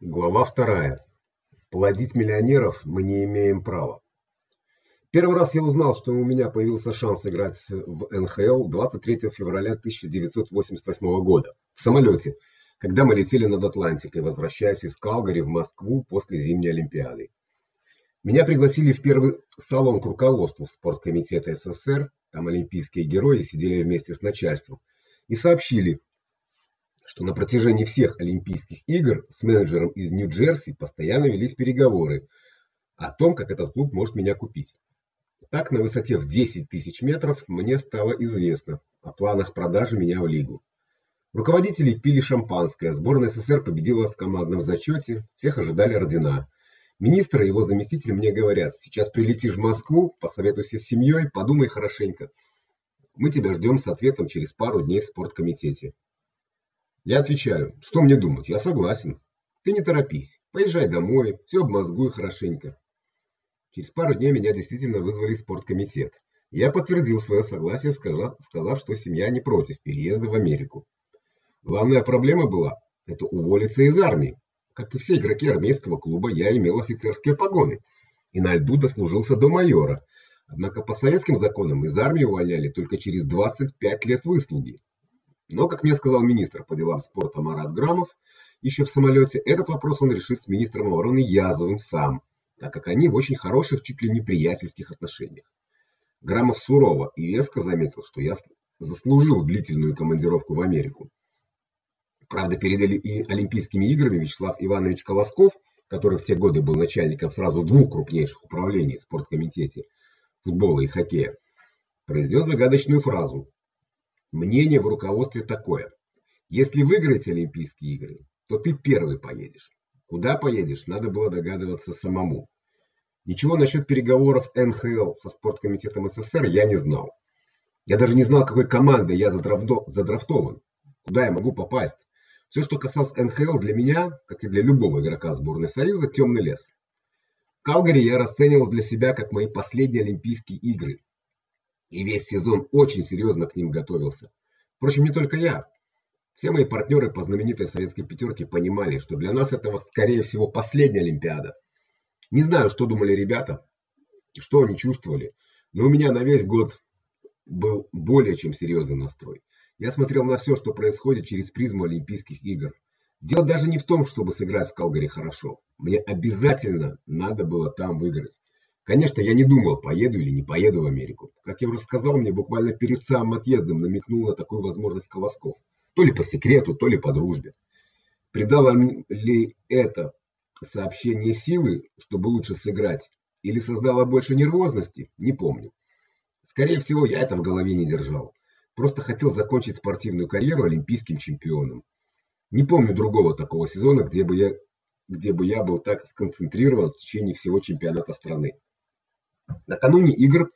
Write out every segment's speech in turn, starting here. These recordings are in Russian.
Глава вторая. Плодить миллионеров мы не имеем права. Первый раз я узнал, что у меня появился шанс играть в НХЛ 23 февраля 1988 года в самолете, когда мы летели над Атлантикой, возвращаясь из Калгари в Москву после зимней олимпиады. Меня пригласили в первый салон к руководству спорткомитета СССР, там олимпийские герои сидели вместе с начальством, и сообщили, что на протяжении всех Олимпийских игр с менеджером из Нью-Джерси постоянно велись переговоры о том, как этот клуб может меня купить. Так, на высоте в 10 тысяч метров мне стало известно о планах продажи меня в лигу. Руководители пили шампанское, сборная СССР победила в командном зачете, всех ожидали ордена. Министр и его заместитель мне говорят: "Сейчас прилетишь в Москву, посоветуйся с семьей, подумай хорошенько. Мы тебя ждем с ответом через пару дней в спорткомитете". Я отвечаю: "Что мне думать? Я согласен. Ты не торопись. Поезжай домой, все обмозгуй хорошенько". Через пару дней меня действительно вызвали в спорткомитет. Я подтвердил свое согласие, сказав, сказав, что семья не против переезда в Америку. Главная проблема была это уволиться из армии. Как и все игроки армейского клуба, я имел офицерские погоны и на льду дослужился до майора. Однако по советским законам из армии увольняли только через 25 лет выслуги. Но, как мне сказал министр по делам спорта Марат Грамов, еще в самолете, этот вопрос он решит с министром обороны Язовым сам, так как они в очень хороших, чуть ли не приятельских отношениях. Грамов сурово и веско заметил, что я заслужил длительную командировку в Америку. Правда, перед Олимпийскими играми Вячеслав Иванович Колосков, который в те годы был начальником сразу двух крупнейших управлений в спорткомитете футбола и хоккея, произнес загадочную фразу: Мнение в руководстве такое: если выиграете Олимпийские игры, то ты первый поедешь. Куда поедешь, надо было догадываться самому. Ничего насчет переговоров НХЛ со спорткомитетом СССР я не знал. Я даже не знал, какой командой я задрафтован, куда я могу попасть. Все, что касалось НХЛ для меня, как и для любого игрока сборной Союза, темный лес. Калгари я расценивал для себя как мои последние Олимпийские игры, и весь сезон очень серьезно к ним готовился. Впрочем, не только я. Все мои партнеры по знаменитой советской пятерке понимали, что для нас это скорее всего последняя олимпиада. Не знаю, что думали ребята, что они чувствовали, но у меня на весь год был более чем серьезный настрой. Я смотрел на все, что происходит через призму Олимпийских игр. Дело даже не в том, чтобы сыграть в Калгари хорошо. Мне обязательно надо было там выиграть. Конечно, я не думал, поеду или не поеду в Америку. Как я уже сказал, мне буквально перед самым отъездом намекнул на такую возможность Колосков. То ли по секрету, то ли по дружбе. Придало ли это сообщение силы, чтобы лучше сыграть, или создало больше нервозности, не помню. Скорее всего, я это в голове не держал. Просто хотел закончить спортивную карьеру олимпийским чемпионом. Не помню другого такого сезона, где бы я где бы я был так сконцентрирован в течение всего чемпионата страны. Накануне игр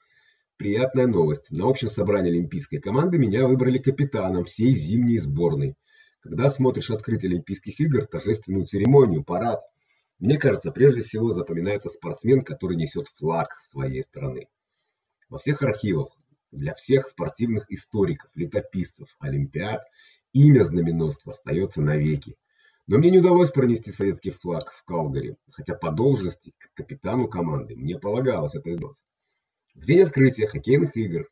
приятная новость. На общем собрании олимпийской команды меня выбрали капитаном всей зимней сборной. Когда смотришь открытие Олимпийских игр, торжественную церемонию, парад, мне кажется, прежде всего запоминается спортсмен, который несет флаг своей страны. Во всех архивах для всех спортивных историков, летописцев олимпиад имя знаменосца остается навеки. Но мне не удалось пронести советский флаг в Калгари, хотя по должности как капитану команды мне полагалось это сделать. В день открытия хоккейных игр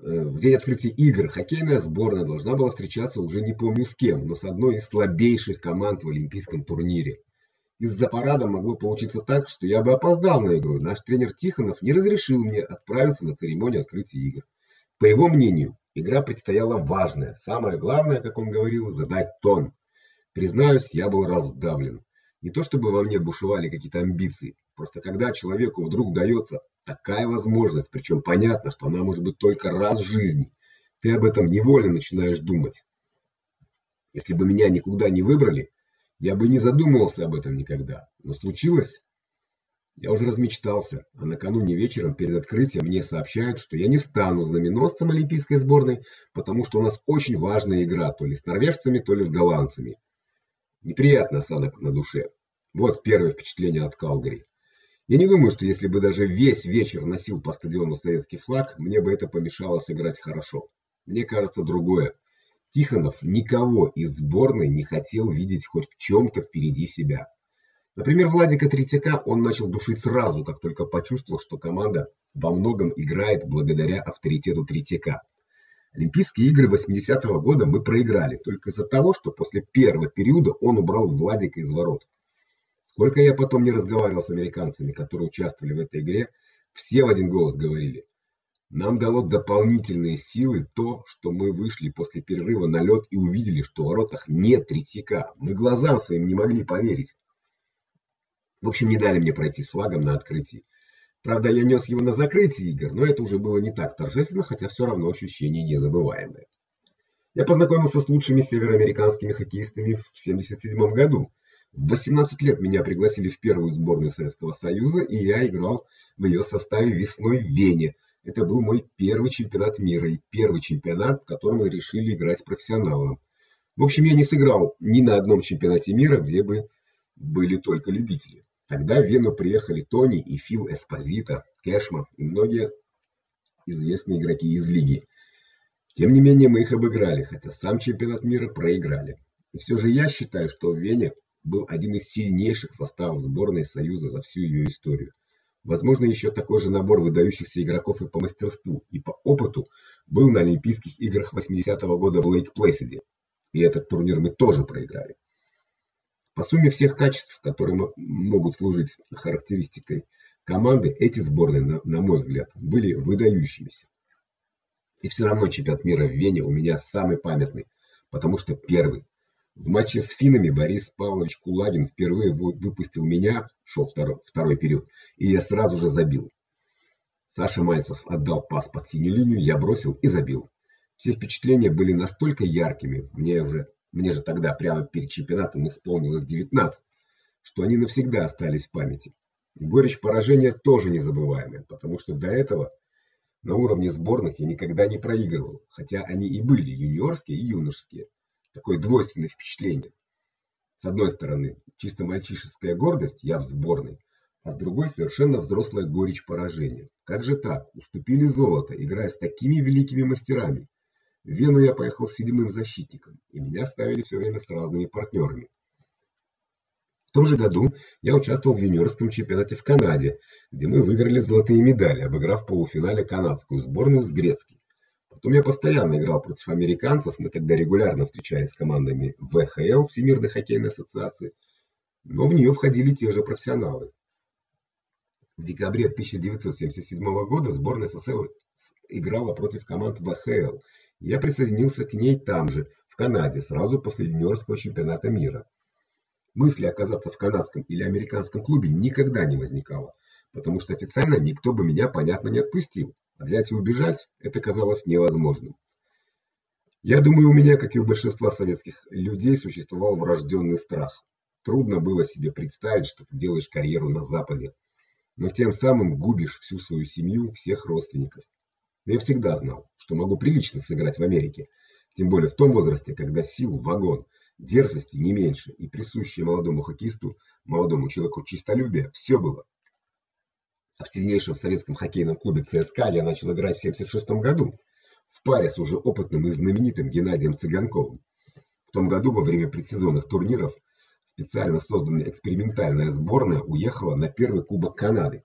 э, в день открытия игр хоккейная сборная должна была встречаться уже не помню с кем, но с одной из слабейших команд в олимпийском турнире. Из-за парада могло получиться так, что я бы опоздал на игру. Наш тренер Тихонов не разрешил мне отправиться на церемонию открытия игр. По его мнению, игра предстояла важная. Самое главное, как он говорил, задать тон. Признаюсь, я был раздавлен. Не то чтобы во мне бушевали какие-то амбиции, просто когда человеку вдруг дается такая возможность, причем понятно, что она может быть только раз в жизни, ты об этом невольно начинаешь думать. Если бы меня никуда не выбрали, я бы не задумывался об этом никогда. Но случилось. Я уже размечтался, а накануне вечером перед открытием мне сообщают, что я не стану знаменосцем олимпийской сборной, потому что у нас очень важная игра, то ли с норвежцами, то ли с голландцами. Неприятный осадок на душе. Вот первое впечатление от Калгари. Я не думаю, что если бы даже весь вечер носил по стадиону советский флаг, мне бы это помешало сыграть хорошо. Мне кажется другое. Тихонов никого из сборной не хотел видеть хоть в чем то впереди себя. Например, Владика Третьяка он начал душить сразу, как только почувствовал, что команда во многом играет благодаря авторитету Третьяка. Олимпийские игры 80-го года мы проиграли только из-за того, что после первого периода он убрал Владика из ворот. Сколько я потом не разговаривал с американцами, которые участвовали в этой игре, все в один голос говорили: нам дало дополнительные силы то, что мы вышли после перерыва на лед и увидели, что в воротах нет Третьяка. Мы глазам своим не могли поверить. В общем, не дали мне пройти с флагом на открытии. Правда, я нес его на закрытие игр, но это уже было не так торжественно, хотя все равно ощущение незабываемое. Я познакомился с лучшими североамериканскими хоккеистами в 77 году. В 18 лет меня пригласили в первую сборную Советского Союза, и я играл в ее составе весной в Вене. Это был мой первый чемпионат мира и первый чемпионат, в котором мы решили играть профессионалом. В общем, я не сыграл ни на одном чемпионате мира, где бы были только любители. Тогда в Вену приехали Тони и Фил Эспозито, Кэшман и многие известные игроки из лиги. Тем не менее, мы их обыграли, хотя сам чемпионат мира проиграли. И все же я считаю, что в Вене был один из сильнейших составов сборной Союза за всю ее историю. Возможно, еще такой же набор выдающихся игроков и по мастерству, и по опыту был на Олимпийских играх 80-го года в Лейк-Плэсиде. И этот турнир мы тоже проиграли. По сумме всех качеств, которые могут служить характеристикой команды, эти сборные, на, на мой взгляд, были выдающимися. И все равно чемпионат мира в Вене у меня самый памятный, потому что первый. В матче с финнами Борис Павлович Кулагин впервые выпустил меня, шел второй, второй период, и я сразу же забил. Саша Мальцев отдал пас под синюю линию, я бросил и забил. Все впечатления были настолько яркими, мне уже мне же тогда прямо перед чемпионатом исполнилось 19, что они навсегда остались в памяти. Горечь поражения тоже незабываемая, потому что до этого на уровне сборных я никогда не проигрывал, хотя они и были юниорские и юношеские. Такое двойственное впечатление. С одной стороны, чисто мальчишеская гордость, я в сборной, а с другой совершенно взрослая горечь поражения. Как же так? Уступили золото, играя с такими великими мастерами. В Вену я поехал седьмым защитником, и меня ставили все время с разными партнерами. В том же году я участвовал в юниорском чемпионате в Канаде, где мы выиграли золотые медали, обыграв в полуфинале канадскую сборную с грецкой. Потом я постоянно играл против американцев, мы тогда регулярно встречались с командами ВХЛ, Всемирной хоккейной ассоциации, но в нее входили те же профессионалы. В декабре 1977 года сборная СССР играла против команд ВХЛ я присоединился к ней там же, в Канаде, сразу после юниорского чемпионата мира. Мысли оказаться в канадском или американском клубе никогда не возникало, потому что официально никто бы меня, понятно, не отпустил. А взять и убежать это казалось невозможным. Я думаю, у меня, как и у большинства советских людей, существовал врожденный страх. Трудно было себе представить, что ты делаешь карьеру на западе, но тем самым губишь всю свою семью, всех родственников. Я всегда знал, что могу прилично сыграть в Америке, тем более в том возрасте, когда сил вагон, дерзости не меньше и присущее молодому хоккеисту, молодому человеку чистолюбие все было. А в сильнейшем советском хоккейном клубе ЦСКА я начал играть в 76 году в паре с уже опытным и знаменитым Геннадием Цыганковым. В том году во время предсезонных турниров специально созданная экспериментальная сборная уехала на первый кубок Канады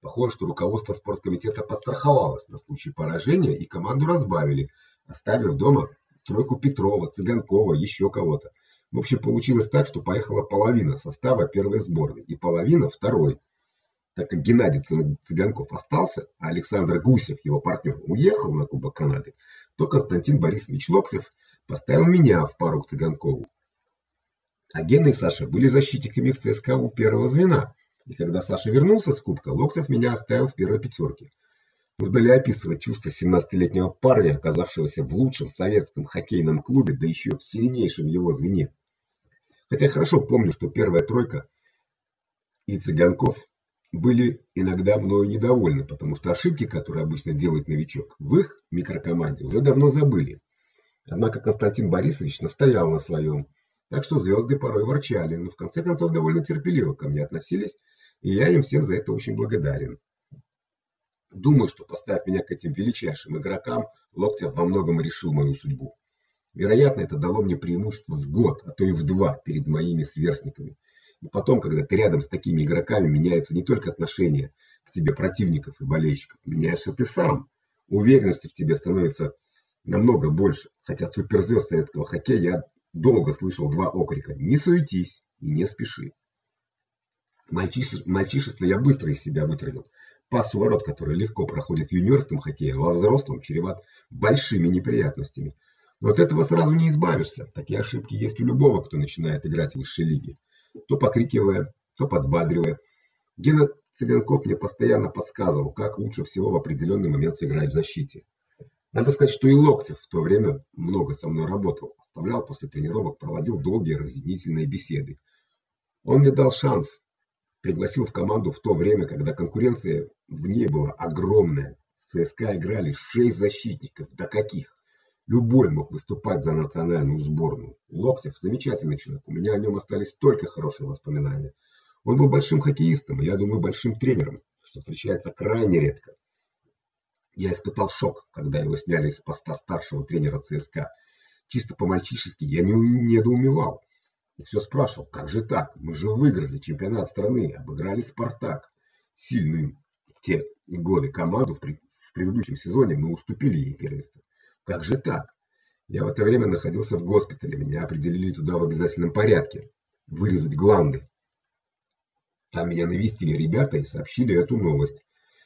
Похоже, что руководство спорткомитета подстраховалось на случай поражения и команду разбавили, оставив дома тройку Петрова, Цыганкова, еще кого-то. В общем, получилось так, что поехала половина состава первой сборной и половина второй. Так как Геннадий Цыганков остался, а Александр Гусев, его партнер, уехал на Кубок Канады, то Константин Борисович Локсев поставил меня в пару к Цыганкову. А Гена и Саша были защитниками в ЦСКА у первого звена. И когда Саша вернулся с кубка, Локтев меня оставил в первой пятерке. Нужно ли описывать чувства 17-летнего парня, оказавшегося в лучшем советском хоккейном клубе, да еще в сильнейшем его звене? Хотя хорошо помню, что первая тройка и Цыганков были иногда мною недовольны, потому что ошибки, которые обычно делает новичок, в их микрокоманде уже давно забыли. Однако Константин Борисович настоял на своем, так что звезды порой ворчали, но в конце концов довольно терпеливо ко мне относились и я им всем за это очень благодарен. Думаю, что поставив меня к этим величайшим игрокам, Локтев во многом решил мою судьбу. Вероятно, это дало мне преимущество в год, а то и в два перед моими сверстниками. И потом, когда ты рядом с такими игроками, меняется не только отношение к тебе противников и болельщиков, меняешься ты сам. Уверенности в тебе становится намного больше. Хотя от суперзвезд советского хоккея я долго слышал два окрика: "Не суетись и не спеши". Мальчиш... Мальчишество я быстро из себя вытравил. Пас у ворот, который легко проходит в юниорском хоккее, во взрослом чреват большими неприятностями. Но от этого сразу не избавишься. Такие ошибки есть у любого, кто начинает играть в высшей лиге. То покрикивая, то подбадривая. Гена Цыганков мне постоянно подсказывал, как лучше всего в определенный момент сыграть в защите. Надо сказать, что и Локтев в то время много со мной работал, оставлял после тренировок, проводил долгие разъяснительные беседы. Он мне дал шанс пригласил в команду в то время, когда конкуренция в ней была огромная. В ЦСКА играли шесть защитников, да каких? Любой мог выступать за национальную сборную. Локтев замечательный человек. У меня о нем остались только хорошие воспоминания. Он был большим хоккеистом, и я думаю, большим тренером, что встречается крайне редко. Я испытал шок, когда его сняли с поста старшего тренера ЦСКА. Чисто по-мальчишески я не недоумевал. И все спрашивал: "Как же так? Мы же выиграли чемпионат страны, обыграли Спартак, сильную те годы команду в, в предыдущем сезоне мы уступили ей первенство. Как же так?" Я в это время находился в госпитале, меня определили туда в обязательном порядке вырезать гланды. Там меня навестили ребята и сообщили эту новость.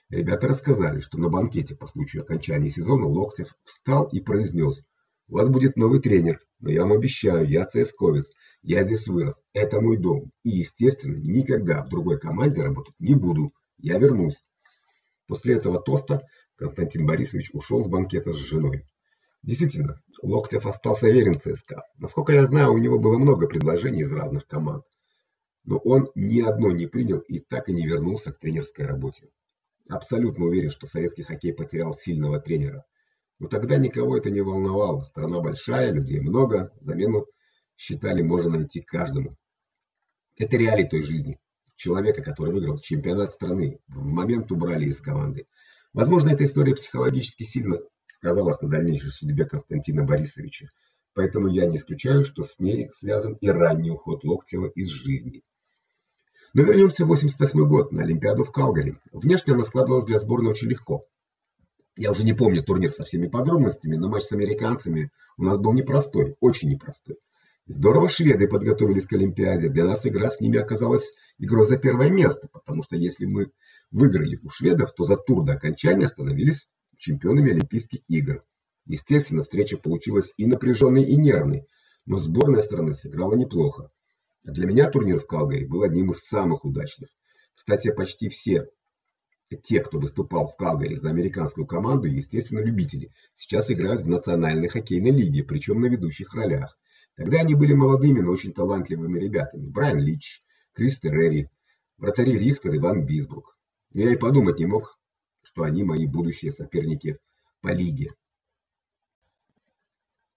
Ребята рассказали, что на банкете по случаю окончания сезона Локтев встал и произнес: "У вас будет новый тренер, но я вам обещаю, я цсковец, я здесь вырос. Это мой дом. И, естественно, никогда в другой команде работать не буду. Я вернусь. После этого тоста Константин Борисович ушел с банкета с женой. Действительно, Локтев остался верен ЦСКА. Насколько я знаю, у него было много предложений из разных команд. Но он ни одно не принял и так и не вернулся к тренерской работе. Абсолютно уверен, что советский хоккей потерял сильного тренера. Но тогда никого это не волновало. Страна большая, людей много, замену считали, можно найти каждому. Это реалии той жизни. Человека, который выиграл чемпионат страны, в момент убрали из команды. Возможно, эта история психологически сильно сказалась на дальнейшей судьбе Константина Борисовича. Поэтому я не исключаю, что с ней связан и ранний уход Локтева из жизни. Но вернемся в 88 год на Олимпиаду в Калгари. Внешне она складывалась для сборной очень легко. Я уже не помню турнир со всеми подробностями, но матч с американцами у нас был непростой, очень непростой. Здорово шведы подготовились к Олимпиаде. Для нас игра с ними оказалась игрой за первое место, потому что если мы выиграли у шведов, то за тур до окончания становились чемпионами Олимпийских игр. Естественно, встреча получилась и напряженной, и нервной, но сборная страны сыграла неплохо. А для меня турнир в Калгари был одним из самых удачных. Кстати, почти все те, кто выступал в Калгари за американскую команду, естественно, любители, сейчас играют в национальной хоккейной лиге, причем на ведущих ролях. Тогда они были молодыми, но очень талантливыми ребятами. Брайан Лич, Крис Террери, вратари Рихтер и Ван Бисбрук. Я и подумать не мог, что они мои будущие соперники по лиге.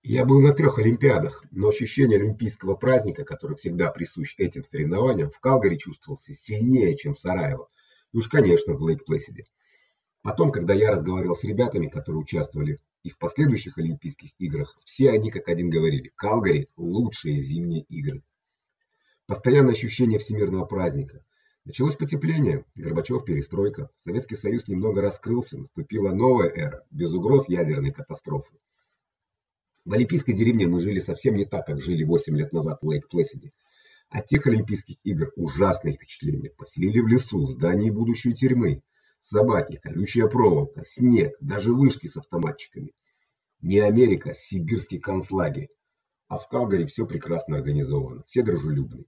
Я был на трех олимпиадах, но ощущение олимпийского праздника, который всегда присущ этим соревнованиям, в Калгари чувствовался сильнее, чем в Сараево. И уж, конечно, в Лейк-Плэсиде. Потом, когда я разговаривал с ребятами, которые участвовали и в последующих Олимпийских играх, все они как один говорили: Калгари лучшие зимние игры. Постоянное ощущение всемирного праздника. Началось потепление, Горбачев перестройка, Советский Союз немного раскрылся, наступила новая эра, без угроз ядерной катастрофы. В Олимпийской деревне мы жили совсем не так, как жили 8 лет назад в Лейк-Плэсиде. От тех Олимпийских игр ужасные впечатления. Поселили в лесу, в здании будущей тюрьмы собаки, колючая проволока, снег, даже вышки с автоматчиками. Не Америка, сибирский концлагерь. А в Калгари все прекрасно организовано, все дружелюбны.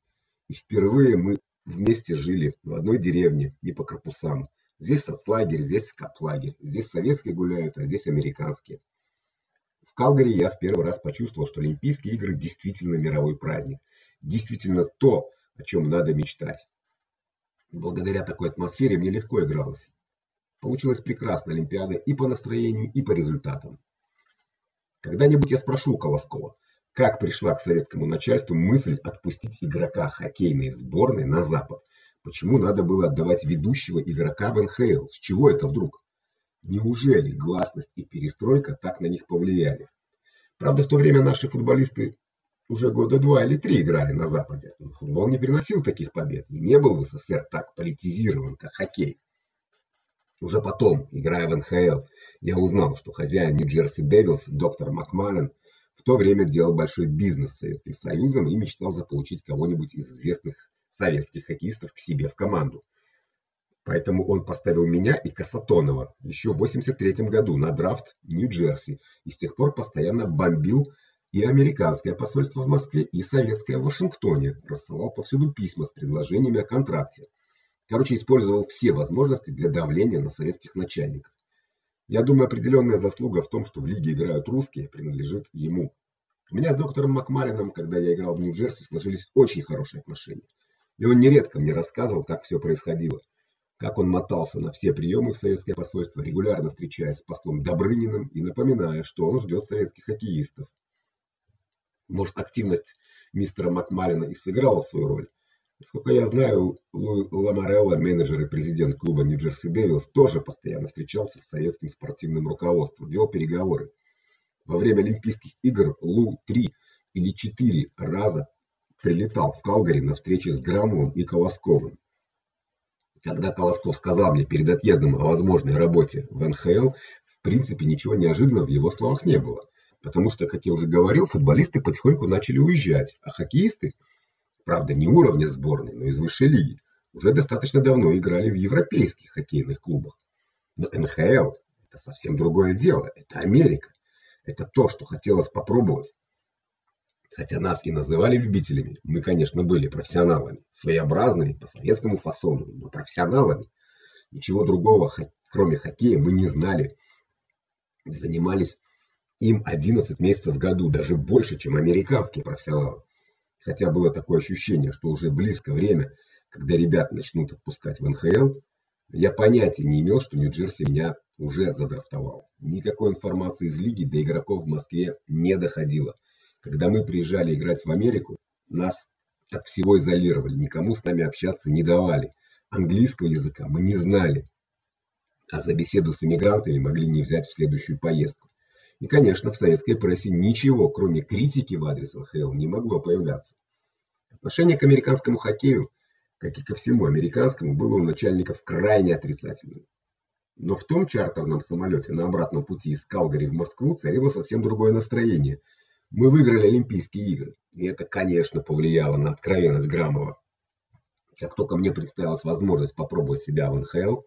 И впервые мы вместе жили в одной деревне, не по корпусам. Здесь соцлагерь, здесь каплагерь, здесь советские гуляют, а здесь американские. В Калгари я в первый раз почувствовал, что Олимпийские игры действительно мировой праздник, действительно то, о чем надо мечтать. Благодаря такой атмосфере мне легко игралось. Получилась прекрасная олимпиада и по настроению, и по результатам. Когда-нибудь я спрошу Колоскова, как пришла к советскому начальству мысль отпустить игрока хоккейной сборной на запад. Почему надо было отдавать ведущего игрока в НХЛ? С чего это вдруг? Неужели гласность и перестройка так на них повлияли? Правда, в то время наши футболисты уже года два или три играли на западе. Но футбол не приносил таких побед и не был в СССР так политизирован, как хоккей. Уже потом, играя в НХЛ, я узнал, что хозяин Нью-Джерси Девилс, доктор Макмаллен, в то время делал большой бизнес с Советским Союзом и мечтал заполучить кого-нибудь из известных советских хоккеистов к себе в команду. Поэтому он поставил меня и Касатонова еще в 83 году на драфт Нью-Джерси и с тех пор постоянно бомбил и американское посольство в Москве, и советское в Вашингтоне, рассылал повсюду письма с предложениями о контракте. Короче, использовал все возможности для давления на советских начальников. Я думаю, определенная заслуга в том, что в лиге играют русские, принадлежит ему. У меня с доктором Макмалином, когда я играл в Нью-Джерси, сложились очень хорошие отношения. И он нередко мне рассказывал, как все происходило. Как он мотался на все приемы в советское посольство, регулярно встречаясь с послом Добрыниным и напоминая, что он ждет советских хоккеистов. Может, активность мистера Макмалина и сыграла свою роль, Насколько я знаю, Ламарелло, менеджер и президент клуба Нью-Джерси Девилс, тоже постоянно встречался с советским спортивным руководством, вел переговоры. Во время Олимпийских игр Лу три или четыре раза прилетал в Калгари на встречи с Грамовым и Колосковым. Когда Колосков сказал мне перед отъездом о возможной работе в НХЛ, в принципе ничего неожиданного в его словах не было, потому что, как я уже говорил, футболисты потихоньку начали уезжать, а хоккеисты правда, не уровня сборной, но из высшей лиги, уже достаточно давно играли в европейских хоккейных клубах. Но НХЛ это совсем другое дело, это Америка. Это то, что хотелось попробовать. Хотя нас и называли любителями, мы, конечно, были профессионалами, своеобразными по советскому фасону, но профессионалами. Ничего другого, кроме хоккея, мы не знали. Занимались им 11 месяцев в году, даже больше, чем американские профессионалы хотя было такое ощущение, что уже близко время, когда ребят начнут отпускать в НХЛ, я понятия не имел, что Нью-Джерси меня уже задрафтовал. Никакой информации из лиги до игроков в Москве не доходило. Когда мы приезжали играть в Америку, нас от всего изолировали, никому с нами общаться не давали. Английского языка мы не знали. А за беседу с иммигрантами могли не взять в следующую поездку. И, конечно, в советской прессе ничего, кроме критики в адрес НХЛ, не могло появляться. Отношение к американскому хоккею, как и ко всему американскому, было у начальников крайне отрицательным. Но в том чартерном самолете на обратном пути из Калгари в Москву царило совсем другое настроение. Мы выиграли Олимпийские игры, и это, конечно, повлияло на откровенность Грамова. Как только мне представилась возможность попробовать себя в НХЛ,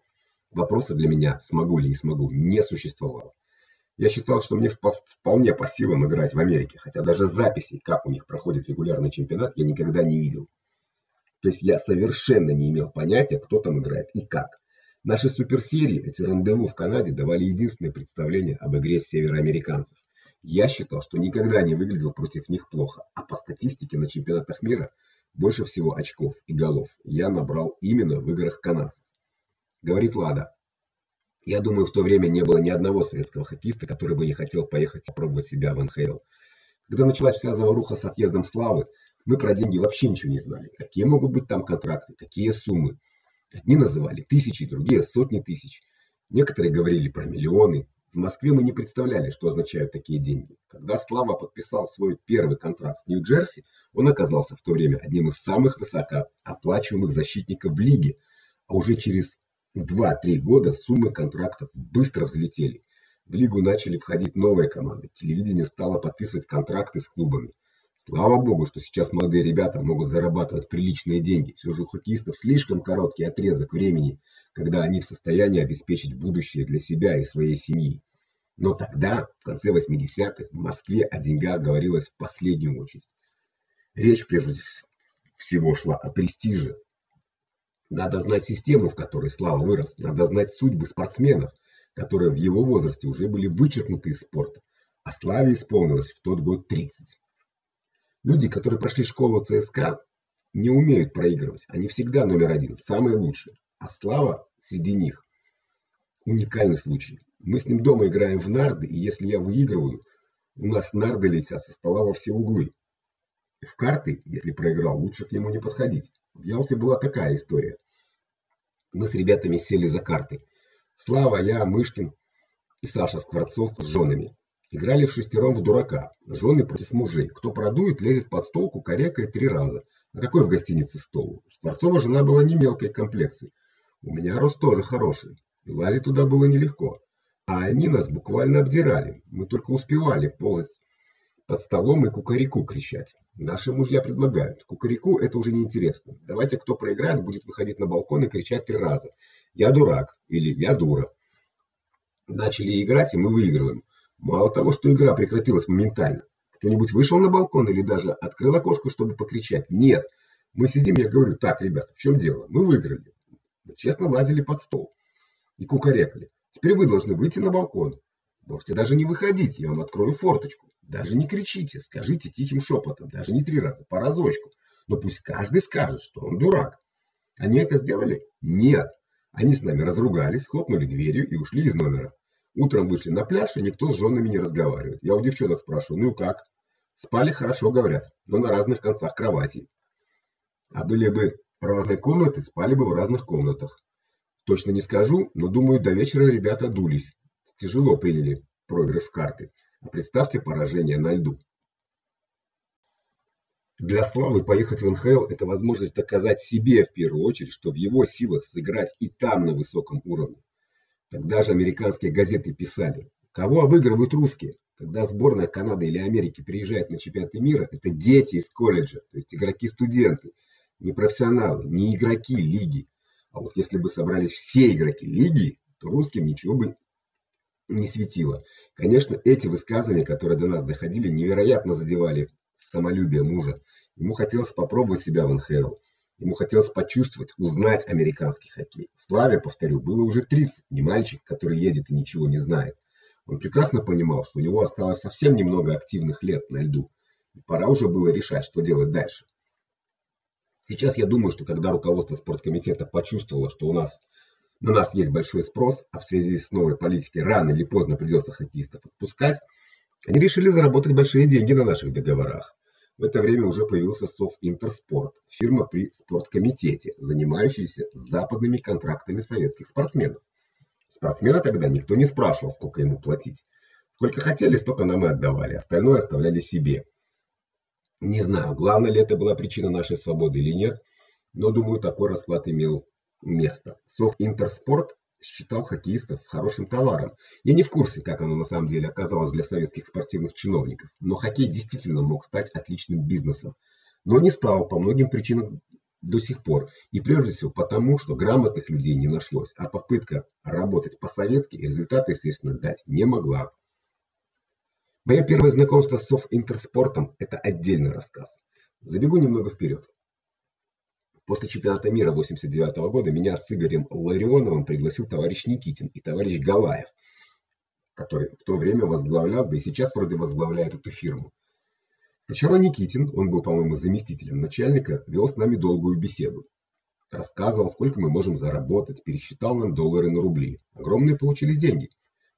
вопроса для меня, смогу ли не смогу, не существовало. Я считал, что мне вполне по силам играть в Америке, хотя даже записей, как у них проходит регулярный чемпионат, я никогда не видел. То есть я совершенно не имел понятия, кто там играет и как. Наши суперсерии, эти рандеву в Канаде давали единственное представление об игре североамериканцев. Я считал, что никогда не выглядел против них плохо, а по статистике на чемпионатах мира больше всего очков и голов я набрал именно в играх канадцев. Говорит Лада. Я думаю, в то время не было ни одного советского хоккеиста, который бы не хотел поехать попробовать себя в НХЛ. Когда началась вся заваруха с отъездом Славы, мы про деньги вообще ничего не знали. Какие могут быть там контракты, какие суммы? Одни называли тысячи, другие сотни тысяч. Некоторые говорили про миллионы. В Москве мы не представляли, что означают такие деньги. Когда Слава подписал свой первый контракт с Нью-Джерси, он оказался в то время одним из самых высокооплачиваемых защитников в лиге, а уже через в 2-3 года суммы контрактов быстро взлетели. В лигу начали входить новые команды. Телевидение стало подписывать контракты с клубами. Слава богу, что сейчас молодые ребята могут зарабатывать приличные деньги. Все же у хоккеистов слишком короткий отрезок времени, когда они в состоянии обеспечить будущее для себя и своей семьи. Но тогда, в конце 80-х, в Москве о деньгах говорилось в последнюю очередь. Речь прежде всего шла о престиже, надо знать систему, в которой Слава вырос, надо знать судьбы спортсменов, которые в его возрасте уже были вычеркнуты из спорта, а Славе исполнилось в тот год 30. Люди, которые прошли школу ЦСКА, не умеют проигрывать. Они всегда номер один, самые лучшие. А Слава среди них уникальный случай. Мы с ним дома играем в нарды, и если я выигрываю, у нас нарды летят со стола во все углы. В карты, если проиграл, лучше к нему не подходить. В Ялте была такая история. Мы с ребятами сели за карты. Слава, я, Мышкин и Саша Скворцов с женами. Играли в шестером в дурака. Жены против мужей. Кто продует, лезет под стол, кукарекает три раза. А какой в гостинице стол? Скворцова жена была не мелкой комплекции. У меня рост тоже хороший. И лазить туда было нелегко. А они нас буквально обдирали. Мы только успевали ползать под столом и кукареку кричать. Наши мужья предлагают: "Кукареку это уже не интересно. Давайте кто проиграет, будет выходить на балкон и кричать три раза: "Я дурак" или "Я дура". Начали играть, и мы выигрываем. Мало того, что игра прекратилась моментально. Кто-нибудь вышел на балкон или даже открыл окошко, чтобы покричать? Нет. Мы сидим, я говорю: "Так, ребята, в чем дело? Мы выиграли. Мы честно лазили под стол и кукарекали. Теперь вы должны выйти на балкон. Можете даже не выходить, я вам открою форточку. Даже не кричите, скажите тихим шепотом, даже не три раза, по разочку. Но пусть каждый скажет, что он дурак. Они это сделали? Нет. Они с нами разругались, хлопнули дверью и ушли из номера. Утром вышли на пляж, и никто с женами не разговаривает. Я у девчонок спрашиваю: "Ну как?" Спали хорошо, говорят, но на разных концах кровати. А были бы разные комнаты, спали бы в разных комнатах. Точно не скажу, но думаю, до вечера ребята дулись. Тяжело приняли проигрыш в карты. А представьте поражение на льду. Для Славы поехать в НХЛ это возможность доказать себе в первую очередь, что в его силах сыграть и там на высоком уровне. Тогда же американские газеты писали: "Кого обыгрывают русские? Когда сборная Канады или Америки приезжает на чемпионаты мира, это дети из колледжа, то есть игроки-студенты, не профессионалы, не игроки лиги. А вот если бы собрались все игроки лиги, то русским ничего бы не светило. Конечно, эти высказывания, которые до нас доходили, невероятно задевали самолюбие мужа. Ему хотелось попробовать себя в НХЛ. Ему хотелось почувствовать, узнать американский хоккей. Славе, повторю, было уже 30, не мальчик, который едет и ничего не знает. Он прекрасно понимал, что у него осталось совсем немного активных лет на льду. И пора уже было решать, что делать дальше. Сейчас я думаю, что когда руководство спорткомитета почувствовало, что у нас на нас есть большой спрос, а в связи с новой политикой рано или поздно придется хоккеистов отпускать, они решили заработать большие деньги на наших договорах. В это время уже появился Сов Интерспорт, фирма при спорткомитете, занимающаяся западными контрактами советских спортсменов. Спортсмена тогда никто не спрашивал, сколько ему платить. Сколько хотели, столько нам и отдавали, остальное оставляли себе. Не знаю, главная ли это была причина нашей свободы или нет, но думаю, такой расклад имел место. Интерспорт считал хоккеистов хорошим товаром. Я не в курсе, как оно на самом деле оказалось для советских спортивных чиновников, но хоккей действительно мог стать отличным бизнесом. Но не стал по многим причинам до сих пор. И прежде всего потому, что грамотных людей не нашлось, а попытка работать по-советски результаты, естественно, дать не могла. Мое первое знакомство с Интерспортом это отдельный рассказ. Забегу немного вперед. После чемпионата мира 89 -го года меня с Игорем Ларионовым пригласил товарищ Никитин и товарищ Галаев, который в то время возглавлял, да и сейчас вроде возглавляет эту фирму. Сначала Никитин, он был, по-моему, заместителем начальника, вел с нами долгую беседу. Рассказывал, сколько мы можем заработать, пересчитал нам доллары на рубли. Огромные получились деньги.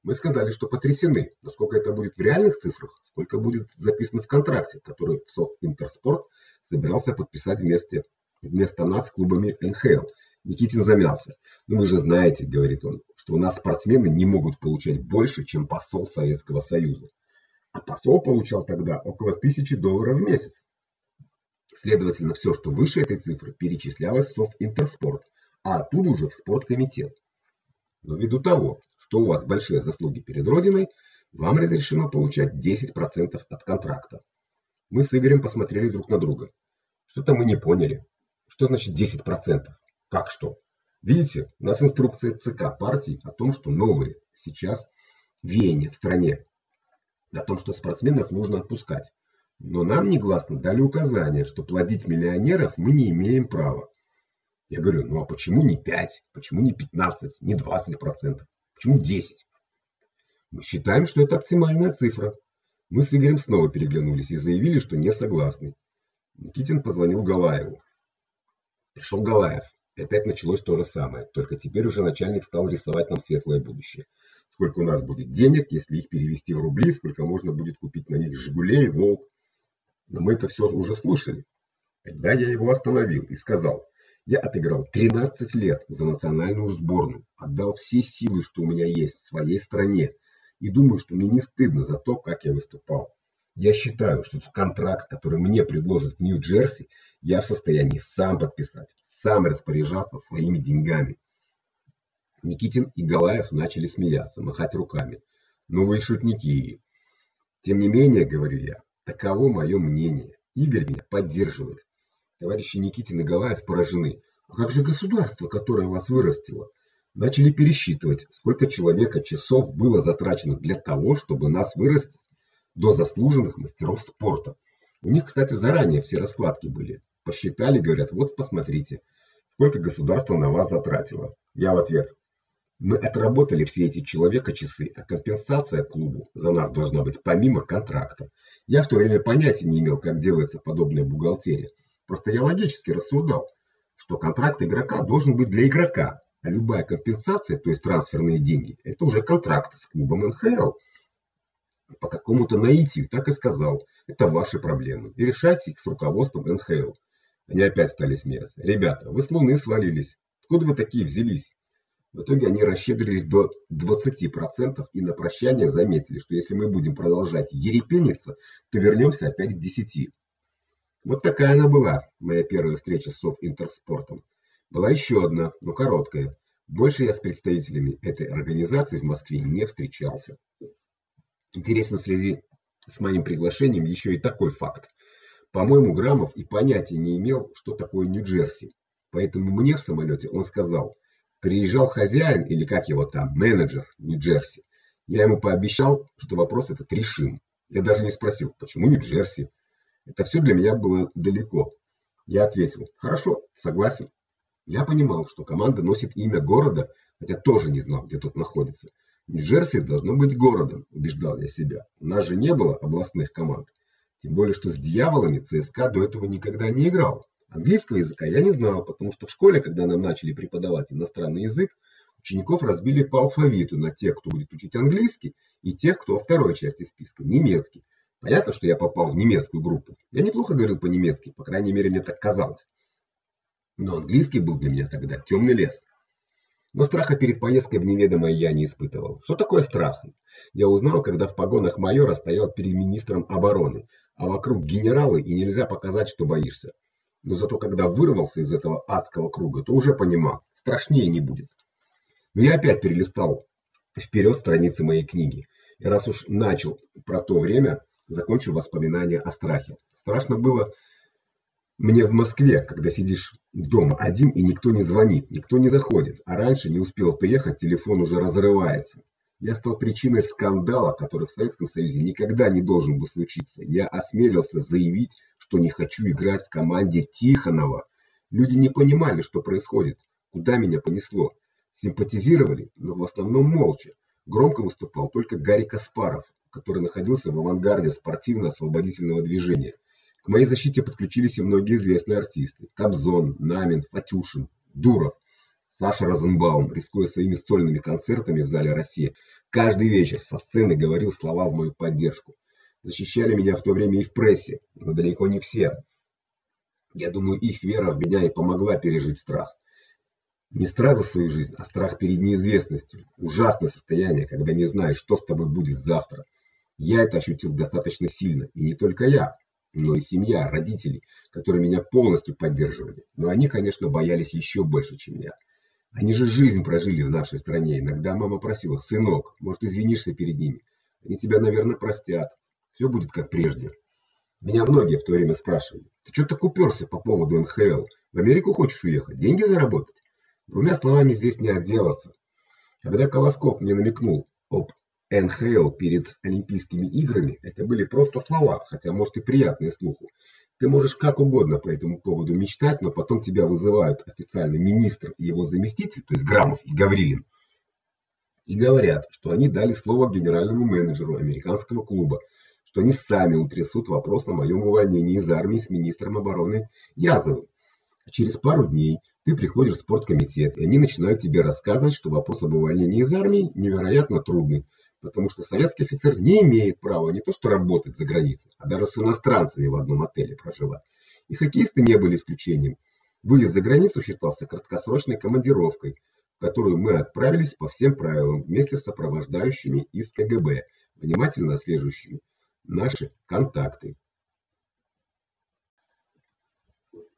Мы сказали, что потрясены, насколько это будет в реальных цифрах, сколько будет записано в контракте, который Интерспорт собирался подписать вместе вместо нас клубами НХЛ. Никитин замялся. "Ну вы же знаете", говорит он, "что у нас спортсмены не могут получать больше, чем посол Советского Союза. А посол получал тогда около тысячи долларов в месяц. Следовательно, все, что выше этой цифры, перечислялось в Совинтерспорт, а оттуда уже в спорткомитет. Но ввиду того, что у вас большие заслуги перед родиной, вам разрешено получать 10% от контракта. Мы с Игорем посмотрели друг на друга. Что-то мы не поняли. Что значит 10%? Как что? Видите, у нас инструкция ЦК партии о том, что новые сейчас веяния в стране, о том, что спортсменов нужно отпускать. Но нам негласно дали указание, что плодить миллионеров мы не имеем права. Я говорю: "Ну а почему не 5? Почему не 15, не 20%? Почему 10?" Мы считаем, что это оптимальная цифра. Мы с Игорем снова переглянулись и заявили, что не согласны. Никитин позвонил Галаеву. Пришел Галаев. И опять началось то же самое, только теперь уже начальник стал рисовать нам светлое будущее. Сколько у нас будет денег, если их перевести в рубли, сколько можно будет купить на них Жигулей, Волк. Но мы это все уже слушали. Тогда я его остановил и сказал: "Я отыграл 13 лет за национальную сборную, отдал все силы, что у меня есть, своей стране. и думаю, что мне не стыдно за то, как я выступал. Я считаю, что этот контракт, который мне предложат в Нью-Джерси, я в состоянии сам подписать, сам распоряжаться своими деньгами. Никитин и Галаев начали смеяться, махать руками. Ну вы шутники. Тем не менее, говорю я, таково мое мнение. Игорь меня поддерживает. Товарищи Никитин и Галаев поражены. А как же государство, которое вас вырастило? Начали пересчитывать, сколько человека часов было затрачено для того, чтобы нас вырастить до заслуженных мастеров спорта. У них, кстати, заранее все раскладки были. Посчитали, говорят: "Вот посмотрите, сколько государство на вас затратило". Я в ответ: "Мы отработали все эти человека часы, а компенсация клубу за нас должна быть помимо контракта". Я в то время понятия не имел, как делается подобная бухгалтерия. Просто я логически рассуждал, что контракт игрока должен быть для игрока, а любая компенсация, то есть трансферные деньги это уже контракт с клубом НХЛ по какому-то наитию так и сказал: "Это ваши проблемы и решайте их с руководством НХЛ". Они опять стали смеяться. "Ребята, вы с луны свалились. Откуда вы такие взялись?" В итоге они расщедрились до 20% и на прощание заметили, что если мы будем продолжать ерепениться, то вернемся опять к 10. Вот такая она была, моя первая встреча с Совинтерспортом. Была еще одна, но короткая. Больше я с представителями этой организации в Москве не встречался. Интересно в связи с моим приглашением еще и такой факт. По-моему, Грамов и понятия не имел, что такое Нью-Джерси. Поэтому мне в самолете он сказал: "Приезжал хозяин или как его там, менеджер Нью-Джерси. Я ему пообещал, что вопрос этот решим. Я даже не спросил, почему Нью-Джерси. Это все для меня было далеко. Я ответил: "Хорошо, согласен". Я понимал, что команда носит имя города, хотя тоже не знал, где тут находится. Нью-Джерси должно быть городом, убеждал я себя. У нас же не было областных команд. Тем более, что с Дьяволами ЦСКА до этого никогда не играл. Английского языка я не знал, потому что в школе, когда нам начали преподавать иностранный язык, учеников разбили по алфавиту на тех, кто будет учить английский, и тех, кто во второй части списка немецкий. Понятно, что я попал в немецкую группу. Я неплохо говорил по-немецки, по крайней мере, мне так казалось. Но английский был для меня тогда темный лес. Но страха перед поездкой в неведомое я не испытывал. Что такое страх? Я узнал, когда в погонах майора стоял перед министром обороны, а вокруг генералы, и нельзя показать, что боишься. Но зато когда вырвался из этого адского круга, то уже понимал, страшнее не будет. Но я опять перелистал вперед страницы моей книги. И раз уж начал про то время, закончу воспоминания о страхе. Страшно было мне в Москве, когда сидишь дома один и никто не звонит, никто не заходит, а раньше не успел приехать, телефон уже разрывается. Я стал причиной скандала, который в Советском Союзе никогда не должен был случиться. Я осмелился заявить, что не хочу играть в команде Тихонова. Люди не понимали, что происходит, куда меня понесло. Симпатизировали, но в основном молча. Громко выступал только Гарри Каспаров, который находился в авангарде спортивно-освободительного движения. К моей защите подключились и многие известные артисты: Кобзон, Намин, Фатюшин, Дуров, Саша Розенбаум, рискуя своими сольными концертами в зале Россия, каждый вечер со сцены говорил слова в мою поддержку. Защищали меня в то время и в прессе, но далеко не все. Я думаю, их вера в меня и помогла пережить страх. Не страх за свою жизнь, а страх перед неизвестностью. Ужасное состояние, когда не знаешь, что с тобой будет завтра. Я это ощутил достаточно сильно, и не только я но и семья, родители, которые меня полностью поддерживали. Но они, конечно, боялись еще больше, чем я. Они же жизнь прожили в нашей стране. Иногда мама просила: "Сынок, может, извинишься перед ними? Они тебя, наверное, простят. Все будет как прежде". Меня многие в то время спрашивали: "Ты что так уперся по поводу НХЛ? В Америку хочешь уехать, деньги заработать?" Двумя словами здесь не отделаться. Когда Колосков мне намекнул об НХЛ перед Олимпийскими играми это были просто слова, хотя может и приятные слуху. Ты можешь как угодно по этому поводу мечтать, но потом тебя вызывают официально министр и его заместитель, то есть Грамов и Гаврилин, и говорят, что они дали слово генеральному менеджеру американского клуба, что они сами утрясут вопрос о моем увольнении из армии с министром обороны Язовым. А через пару дней ты приходишь в спорткомитет, и они начинают тебе рассказывать, что вопрос об увольнении из армии невероятно трудный, потому что советский офицер не имеет права не то что работать за границей, а даже с иностранцами в одном отеле проживать. И хоккеисты не были исключением. Выезд за границу считался краткосрочной командировкой, в которую мы отправились по всем правилам вместе с сопровождающими из КГБ, внимательно отслеживающими наши контакты.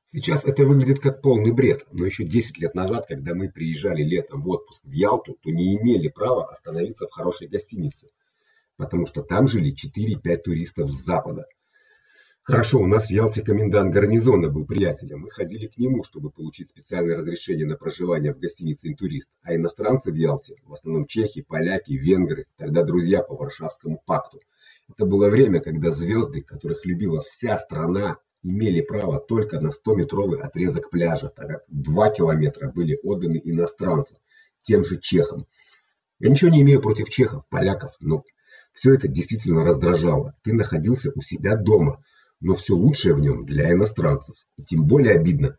Сейчас это выглядит как полный бред, но еще 10 лет назад, когда мы приезжали летом в отпуск в Ялту, то не имели права остановиться в хорошей гостинице, потому что там жили 4-5 туристов с запада. Хорошо, у нас в Ялте комендант гарнизона был приятелем. Мы ходили к нему, чтобы получить специальное разрешение на проживание в гостинице Интурист. А иностранцы в Ялте, в основном чехи, поляки, венгры, тогда друзья по Варшавскому пакту. Это было время, когда звезды, которых любила вся страна, имели право только на 100-метровый отрезок пляжа, так как 2 километра были отданы иностранцам, тем же чехам. Я ничего не имею против чехов, поляков, но все это действительно раздражало. Ты находился у себя дома, но все лучшее в нем для иностранцев. И тем более обидно.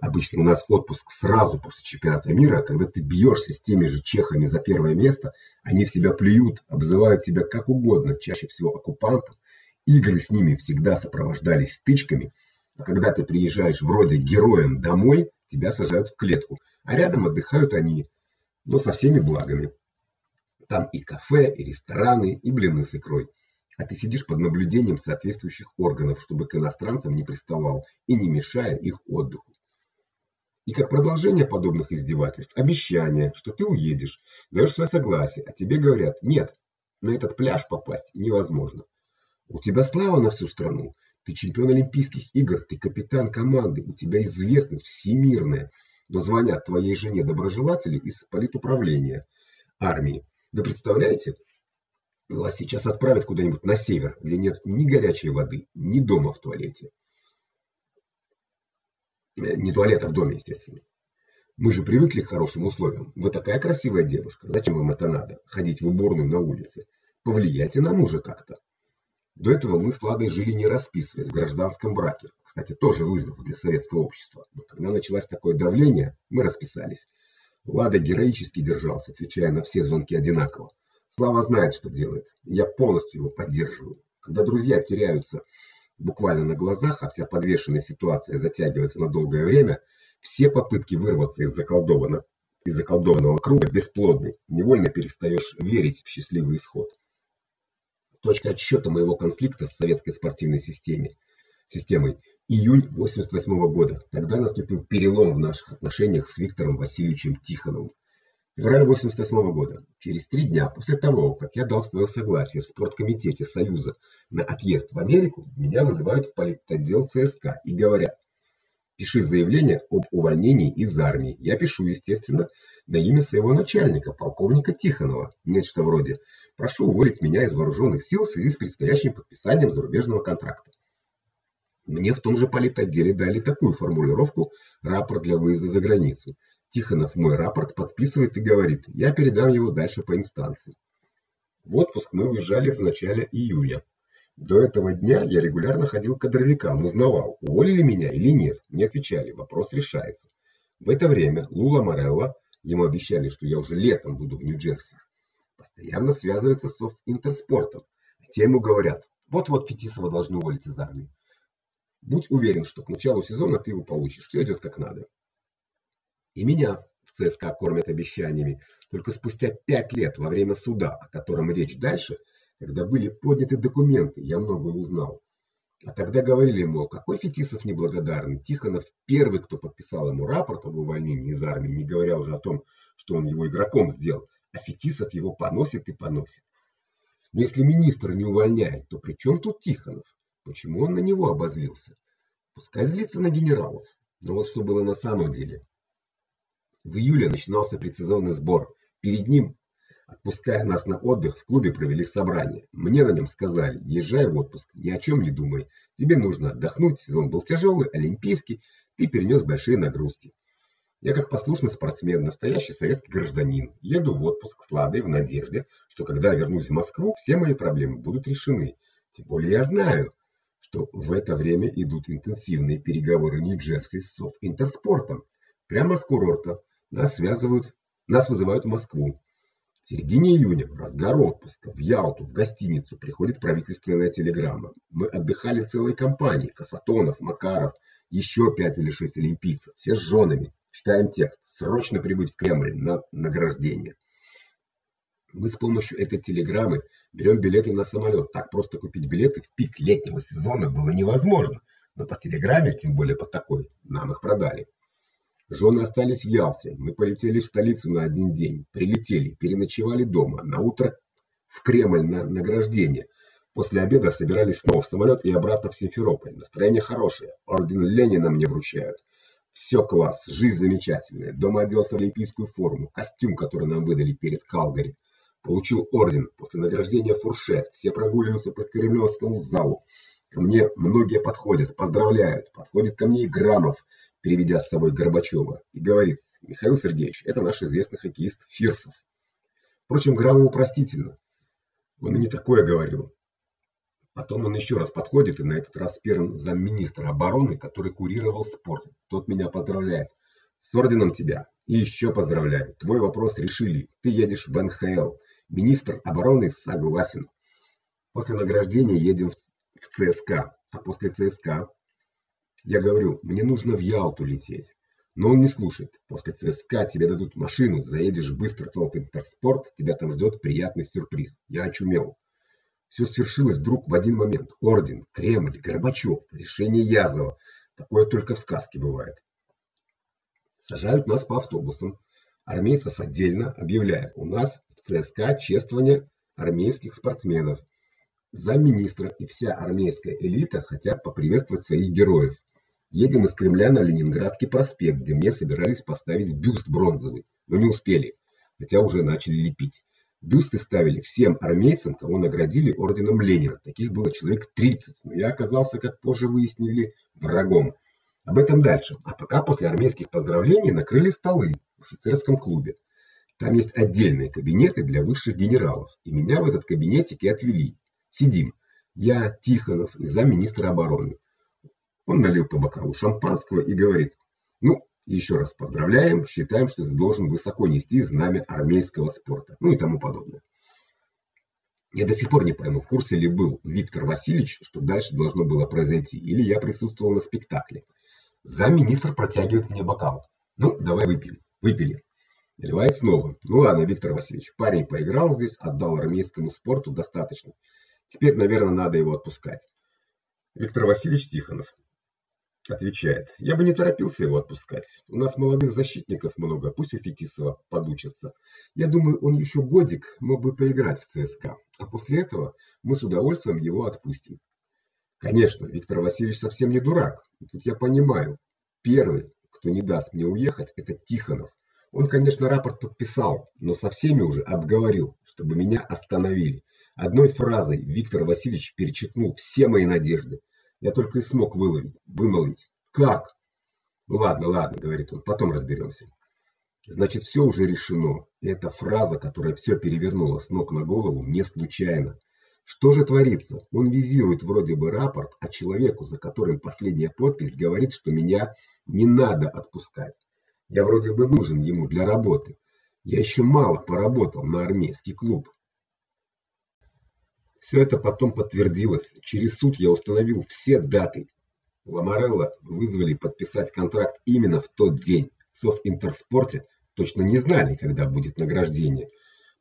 Обычно у нас отпуск сразу после чемпионата мира, когда ты бьешься с теми же чехами за первое место, они в тебя плюют, обзывают тебя как угодно, чаще всего оккупантом, Игры с ними всегда сопровождались стычками, а когда ты приезжаешь вроде героем домой, тебя сажают в клетку, а рядом отдыхают они, но со всеми благами. Там и кафе, и рестораны, и блины с икрой. А ты сидишь под наблюдением соответствующих органов, чтобы к иностранцам не приставал и не мешая их отдыху. И как продолжение подобных издевательств, обещание, что ты уедешь, даешь свое согласие, а тебе говорят: "Нет, на этот пляж попасть невозможно". У тебя слава на всю страну. Ты чемпион Олимпийских игр, ты капитан команды, у тебя известность всемирная. Но звонят твоей жене доброжелатели из политуправления армии. Вы представляете? Вас сейчас отправят куда-нибудь на север, где нет ни горячей воды, ни дома в туалете. Э, не туалета в доме, естественно. Мы же привыкли к хорошим условиям. Вы такая красивая девушка. Зачем вам это надо? Ходить в уборную на улице. Повлияйте на мужа как-то. До этого мы с Ладой жили не расписываясь в гражданском браке. Кстати, тоже вызов для советского общества. Но когда началось такое давление, мы расписались. Лада героически держался, отвечая на все звонки одинаково. Слава знает, что делает. Я полностью его поддерживаю. Когда друзья теряются буквально на глазах, а вся подвешенная ситуация затягивается на долгое время, все попытки вырваться из заколдованного из заколдованного круга бесплодны. Невольно перестаешь верить в счастливый исход точка отсчета моего конфликта с советской спортивной системой. Системой июнь 88 года. Тогда наступил перелом в наших отношениях с Виктором Васильевичем Тихоновым. Февраль 88 года. Через три дня после того, как я дал свое согласие в спорткомитете Союза на отъезд в Америку, меня вызывают в политотдел ЦСКА и говорят: "Пиши заявление об увольнении из армии". Я пишу, естественно, на имя своего начальника, полковника Тихонова. Нечто вроде: "Прошу уволить меня из вооруженных сил в связи с предстоящим подписанием зарубежного контракта". Мне в том же политотделе дали такую формулировку: рапорт для выезда за границу. Тихонов мой рапорт подписывает и говорит: "Я передам его дальше по инстанции". В отпуск мы уезжали в начале июля. До этого дня я регулярно ходил к кадровикам, узнавал, уволили меня или нет. Мне отвечали: "Вопрос решается". В это время Лула Морелла Ему обещали, что я уже летом буду в Нью-Джерси. Постоянно связывается с Интерспортом. Те ему говорят: "Вот-вот Фетисова должны уволить из армии. Будь уверен, что к началу сезона ты его получишь. Все идет как надо". И меня в ЦСКА кормят обещаниями. Только спустя пять лет во время суда, о котором речь дальше, когда были подняты документы, я многое узнал. А тогда говорили ему, какой Фетисов неблагодарный. Тихонов первый, кто подписал ему рапорт об увольнении из армии, не говоря уже о том, что он его игроком сделал. А Фетисов его поносит и поносит. Но если министр не увольняет, то при чем тут Тихонов? Почему он на него обозлился? Пускай злится на генералов. Но вот что было на самом деле. В июле начинался предсезонный сбор. Перед ним Отпуская нас на отдых, в клубе провели собрание. Мне на нем сказали: "Езжай в отпуск, ни о чем не думай. Тебе нужно отдохнуть, сезон был тяжелый, олимпийский, ты перенес большие нагрузки". Я как послушный спортсмен, настоящий советский гражданин, еду в отпуск с Ладой в надежде, что когда вернусь в Москву, все мои проблемы будут решены. Тем более я знаю, что в это время идут интенсивные переговоры Нью-Джерси с Софинтерспортом. Прямо с курорта нас связывают, нас вызывают в Москву. В середине июня, в разгар отпуска, в Ялту, в гостиницу приходит правительственная телеграмма. Мы отдыхали целой компанией: Касатонов, Макаров, еще пять или шесть олимпийцев, все с женами. Читаем текст: срочно прибыть в Кремль на награждение. Мы с помощью этой телеграммы берем билеты на самолет. Так просто купить билеты в пик летнего сезона было невозможно. Но по телеграмме, тем более по такой, нам их продали. Жены остались в Ялте. Мы полетели в столицу на один день. Прилетели, переночевали дома. На утро в Кремль на награждение. После обеда собирались снова в самолет и обратно в Симферополь. Настроение хорошее. Орден Ленина мне вручают. Все класс, жизнь замечательная. Дома оделся в олимпийскую форму, костюм, который нам выдали перед Калгари. Получил орден после награждения фуршет. Все прогуливаются по Кремлевскому залу. Ко мне многие подходят, поздравляют. Подходит ко мне и Грамов, приведя с собой Горбачева, и говорит: "Михаил Сергеевич, это наш известный хоккеист Фирсов". Впрочем, Грамову простительно. Он и не такое говорил. Потом он еще раз подходит, и на этот раз первым замминистра обороны, который курировал спорт. Тот меня поздравляет. С орденом тебя. И еще поздравляю. Твой вопрос решили. Ты едешь в НХЛ. Министр обороны согласен. После награждения едем в ЦСКА. А после ЦСКА я говорю: "Мне нужно в Ялту лететь". Но он не слушает. После ЦСКА тебе дадут машину, заедешь быстро в Интерспорт, тебя там ждет приятный сюрприз. Я очумел. Все свершилось вдруг в один момент. Орден, Кремль, Горбачев, решение Язова. Такое только в сказке бывает. Сажают нас по автобусам. Армейцев отдельно объявляют: "У нас ЦСКА чествование армейских спортсменов. Замминистра и вся армейская элита хотят поприветствовать своих героев. Едем из Кремля на Ленинградский проспект, где мне собирались поставить бюст бронзовый, но не успели, хотя уже начали лепить. Бюсты ставили всем армейцам, кого наградили орденом Ленина. Таких было человек 30, но я оказался, как позже выяснили, врагом. Об этом дальше. А пока после армейских поздравлений накрыли столы в офицерском клубе. Там есть отдельные кабинеты для высших генералов, и меня в этот кабинетик и отвели. Сидим. Я, Тихонов замминистра обороны. Он налил по бокалу шампанского и говорит: "Ну, еще раз поздравляем, считаем, что ты должен высоко нести знамя армейского спорта". Ну и тому подобное. Я до сих пор не пойму, в курсе ли был Виктор Васильевич, что дальше должно было произойти, или я присутствовал на спектакле. Замминистр протягивает мне бокал. Ну, давай выпьем. Выпили. Наливает снова. Ну ладно, Виктор Васильевич, парень поиграл здесь, отдал армейскому спорту достаточно. Теперь, наверное, надо его отпускать. Виктор Васильевич Тихонов отвечает: "Я бы не торопился его отпускать. У нас молодых защитников много, пусть у Фетисова подучатся. Я думаю, он еще годик мог бы поиграть в ЦСКА, а после этого мы с удовольствием его отпустим". Конечно, Виктор Васильевич совсем не дурак. Тут я понимаю. Первый, кто не даст мне уехать это Тихонов. Он, конечно, рапорт подписал, но со всеми уже обговорил, чтобы меня остановили. Одной фразой Виктор Васильевич перечеркнул все мои надежды. Я только и смог выловить, вымолвить: "Как?" "Ну ладно, ладно", говорит он. "Потом разберемся. Значит, все уже решено. И эта фраза, которая все перевернула с ног на голову, не случайно. Что же творится? Он визирует вроде бы рапорт, а человеку, за которым последняя подпись, говорит, что меня не надо отпускать. Я вроде бы нужен ему для работы. Я еще мало поработал на армейский клуб. Все это потом подтвердилось. Через суд я установил все даты. Ламарелла вызвали подписать контракт именно в тот день. В Софинтерспорте точно не знали, когда будет награждение.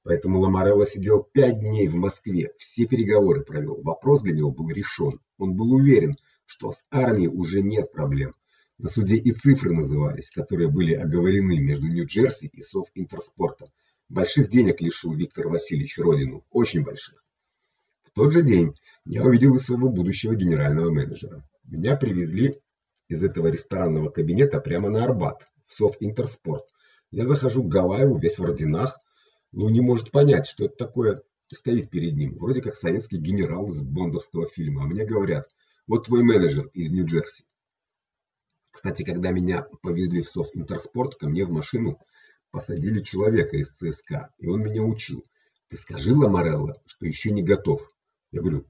Поэтому Ламарелла сидел пять дней в Москве, все переговоры провел. Вопрос для него был решен. Он был уверен, что с армией уже нет проблем. На суде и цифры назывались, которые были оговорены между Нью-Джерси и Софинтерспортом. Больших денег лишил Виктор Васильевич родину, очень больших. Тот же день я увидел своего будущего генерального менеджера. Меня привезли из этого ресторанного кабинета прямо на Арбат, в Софинтерспорт. Я захожу к Галаеву весь в орденах, ну не может понять, что это такое стоит перед ним. Вроде как советский генерал из бондовского фильма. А мне говорят: "Вот твой менеджер из Нью-Джерси". Кстати, когда меня повезли в Софинтерспорт, ко мне в машину посадили человека из ЦСКА, и он меня учил: "Ты скажи Ламарелло, что еще не готов". Я говорю: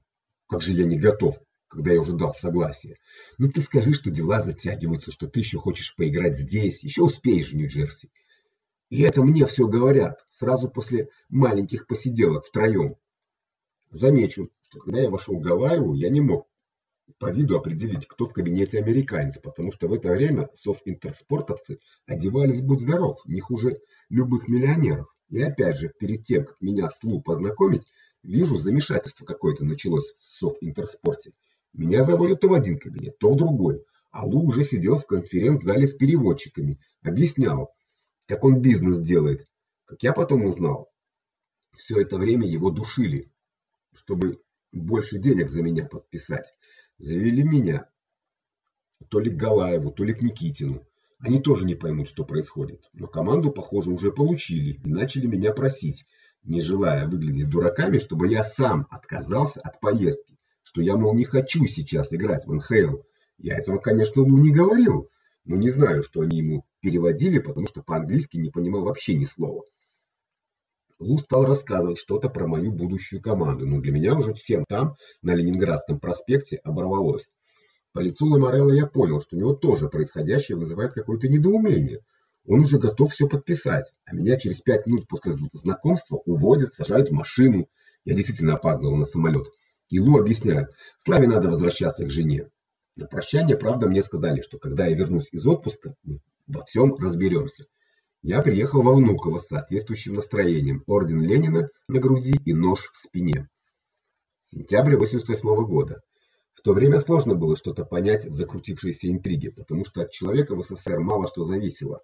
"Как же я не готов, когда я уже дал согласие?" "Ну ты скажи, что дела затягиваются, что ты еще хочешь поиграть здесь, еще успеешь в Нью-Джерси". И это мне все говорят сразу после маленьких посиделок втроем. Замечу, что когда я вошел в Гавайю, я не мог по виду определить, кто в кабинете американец, потому что в это время софинтерспортовцы одевались будь здоров, не хуже любых миллионеров. И опять же, перед тем, как меня с Лу познакомить, вижу замешательство какое-то началось в софинтерспорте. Меня заводят то в один кабинет, то в другой. А Лу уже сидел в конференц-зале с переводчиками, объяснял, как он бизнес делает. Как я потом узнал, все это время его душили, чтобы больше денег за меня подписать. Завели меня то ли к Галаеву, то ли к Никитину. Они тоже не поймут, что происходит. Но команду, похоже, уже получили и начали меня просить, не желая выглядеть дураками, чтобы я сам отказался от поездки, что я мол не хочу сейчас играть в НХЛ. Я этого, конечно, Лу не говорил, но не знаю, что они ему переводили, потому что по-английски не понимал вообще ни слова. Лу стал рассказывать что-то про мою будущую команду, но для меня уже всем там, на Ленинградском проспекте, оборвалось. По лицу Ламарелла я понял, что у него тоже происходящее вызывает какое-то недоумение. Он уже готов все подписать, а меня через пять минут после знакомства уводят, сажают в машину. Я действительно опаздывал на самолет. И Лу объясняет: "Славе надо возвращаться к жене". На прощание, правда, мне сказали, что когда я вернусь из отпуска, мы во всем разберемся. Я приехал во Внуково с соответствующим настроением: орден Ленина на груди и нож в спине. Сентябрь 88 -го года. В то время сложно было что-то понять в закрутившейся интриге, потому что от человека в СССР мало что зависело.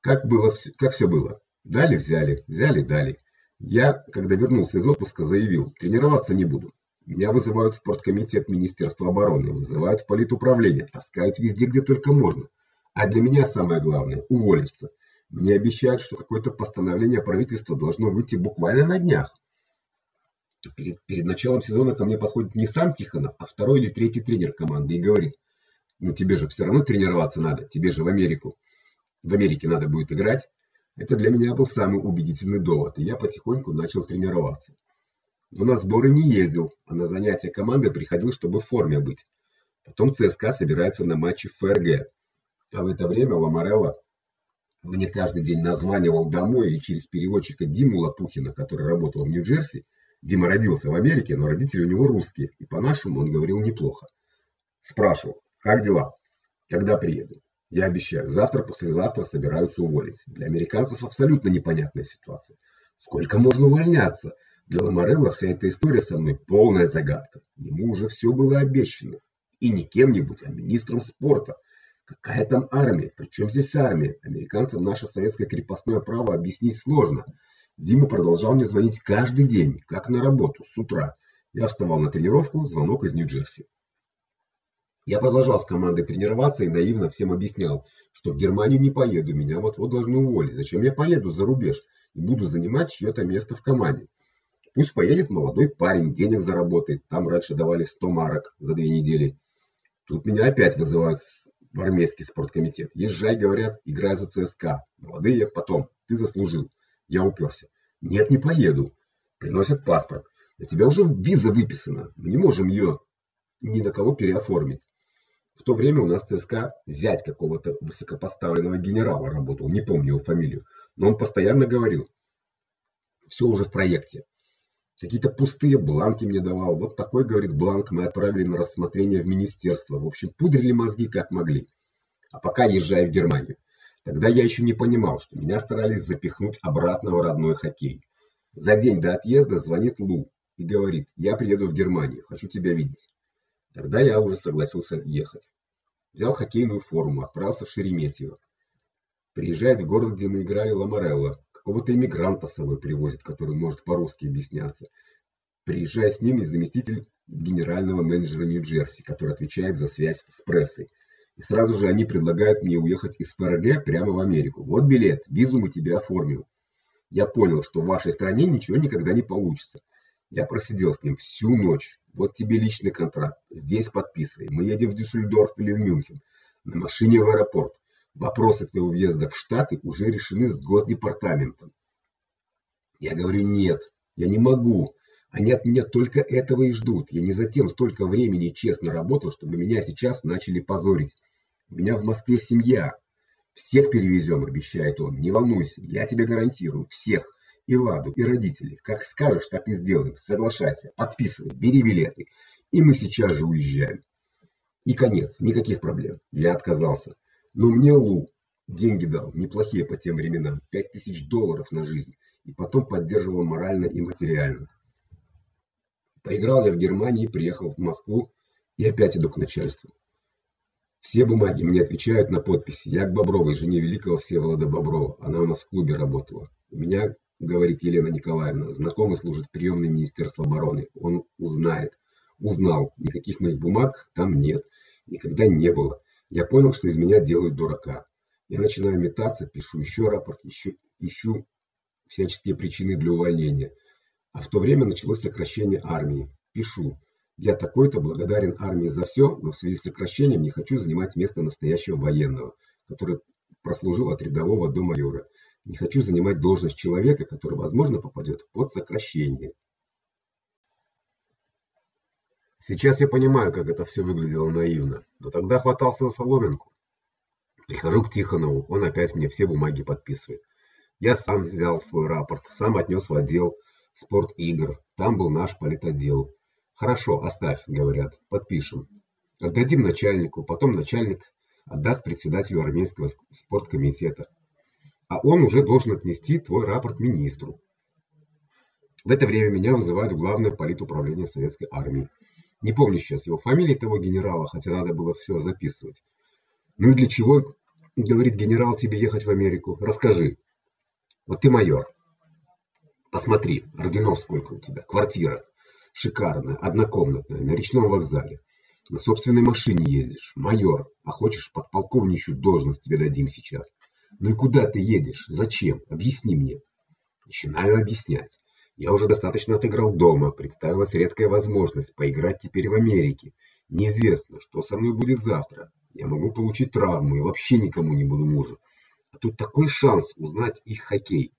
Как было как все было? Дали, взяли, взяли, дали. Я, когда вернулся из отпуска, заявил: тренироваться не буду. Меня вызывают в спорткомитет Министерства обороны, вызывают в политуправление, таскают везде, где только можно. А для меня самое главное уволиться. Мне обещают, что какое-то постановление правительства должно выйти буквально на днях. Перед, перед началом сезона ко мне подходит не сам Тихонов, а второй или третий тренер команды и говорит: "Ну тебе же все равно тренироваться надо, тебе же в Америку. В Америке надо будет играть". Это для меня был самый убедительный довод, и я потихоньку начал тренироваться. Но на сборы не ездил, а на занятия команды приходил, чтобы в форме быть. Потом ЦСКА собирается на матчи в ФРГ. А в это время Ламарелло мне каждый день названивал домой и через переводчика Диму Лопухина, который работал в Нью-Джерси. Дима родился в Америке, но родители у него русские, и по-нашему он говорил неплохо. Спрашивал: "Как дела? Когда приеду?" Я обещаю, завтра, послезавтра собираются уволить. Для американцев абсолютно непонятная ситуация. Сколько можно увольняться? Для Ламарелла вся эта история со мной полная загадка. Ему уже все было обещано, и не кем-нибудь, а министром спорта. Какая там армия? Причем здесь армия? Американцам наше советское крепостное право объяснить сложно. Дима продолжал мне звонить каждый день, как на работу, с утра. Я вставал на тренировку, звонок из Нью-Джерси. Я продолжал с командой тренироваться и наивно всем объяснял, что в Германию не поеду, меня вот-вот должны уволить. Зачем я поеду за рубеж и буду занимать чьё-то место в команде? Пусть поедет молодой парень, денег заработает. Там раньше давали 100 марок за две недели. Тут меня опять вызывают в армейский спорткомитет. Езжай, говорят, играй за ЦСКА. Молодые потом. Ты заслужил. Я уперся. Нет, не поеду. Приносят паспорт. У тебя уже виза выписана. Мы не можем ее ни на кого переоформить. В то время у нас ЦСКА зять какого-то высокопоставленного генерала работал, не помню его фамилию, но он постоянно говорил: все уже в проекте. Какие-то пустые бланки мне давал. Вот такой, говорит, бланк мы отправили на рассмотрение в министерство. В общем, пудрили мозги как могли. А пока езжай в Германию. Тогда я еще не понимал, что меня старались запихнуть обратно в родной хоккей. За день до отъезда звонит Лу и говорит: "Я приеду в Германию, хочу тебя видеть". Тогда я уже согласился ехать. Взял хоккейную форму, отправился в Шереметьево. Приезжает в город, где мы играли Ламарелло, Какого-то иммигранта с собой привозит, который может по-русски объясняться. Приезжает с ним и заместитель генерального менеджера Нью-Джерси, который отвечает за связь с прессой. И сразу же они предлагают мне уехать из ФРГ прямо в Америку. Вот билет, визу мы тебе оформим. Я понял, что в вашей стране ничего никогда не получится. Я просидел с ним всю ночь. Вот тебе личный контракт. Здесь подписывай. Мы едем в Дюссельдорф или в Мюнхен. На машине в аэропорт. Вопросы твоего въезда в Штаты уже решены с Госдепартаментом. Я говорю: "Нет, я не могу. Они от меня только этого и ждут. Я не затем столько времени честно работал, чтобы меня сейчас начали позорить. У меня в Москве семья. Всех перевезем, обещает он. Не волнуйся, я тебе гарантирую, всех. И Ладу, и родителей. Как скажешь, так и сделаем. Соглашайся, подписывай, бери билеты. И мы сейчас же уезжаем. И конец, никаких проблем. Я отказался. Но мне Лу деньги дал, неплохие по тем временам, пять тысяч долларов на жизнь, и потом поддерживал морально и материально. Поиграл я в Германии, приехал в Москву и опять иду к начальству. Все бумаги мне отвечают на подписи. Я к Бобровой, жене великого Всеволода Боброва. Она у нас в клубе работала. У меня, говорит Елена Николаевна, знакомый служит в приемной Министерства обороны. Он узнает. Узнал. Никаких моих бумаг там нет. Никогда не было. Я понял, что из меня делают дурака. Я начинаю метаться, пишу еще рапорт, ищу, ищу всяческие причины для увольнения. А в то время началось сокращение армии. Пишу: "Я такой-то благодарен армии за все, но в связи с сокращением не хочу занимать место настоящего военного, который прослужил от рядового до майора. Не хочу занимать должность человека, который, возможно, попадет под сокращение". Сейчас я понимаю, как это все выглядело наивно, но тогда хватался за соломинку. Прихожу к Тихонову, он опять мне все бумаги подписывает. Я сам взял свой рапорт, сам отнес в отдел спорт игр. Там был наш политотдел. Хорошо, оставь, говорят. Подпишем. Отдадим начальнику, потом начальник отдаст председателю армейского спорткомитета. А он уже должен отнести твой рапорт министру. В это время меня вызывают в главное политуправление советской армии. Не помню сейчас его фамилии того генерала, хотя надо было все записывать. Ну и для чего, говорит генерал, тебе ехать в Америку? Расскажи. Вот ты майор. Посмотри, орденов сколько у тебя, квартира шикарная, однокомнатная, на речном вокзале. На собственной машине ездишь, майор, а хочешь подполковничью должность тебе дадим сейчас. Ну и куда ты едешь? Зачем? Объясни мне. Начинаю объяснять. Я уже достаточно отыграл дома, представилась редкая возможность поиграть теперь в Америке. Неизвестно, что со мной будет завтра. Я могу получить травму и вообще никому не буду нужен. А тут такой шанс узнать их хоккей.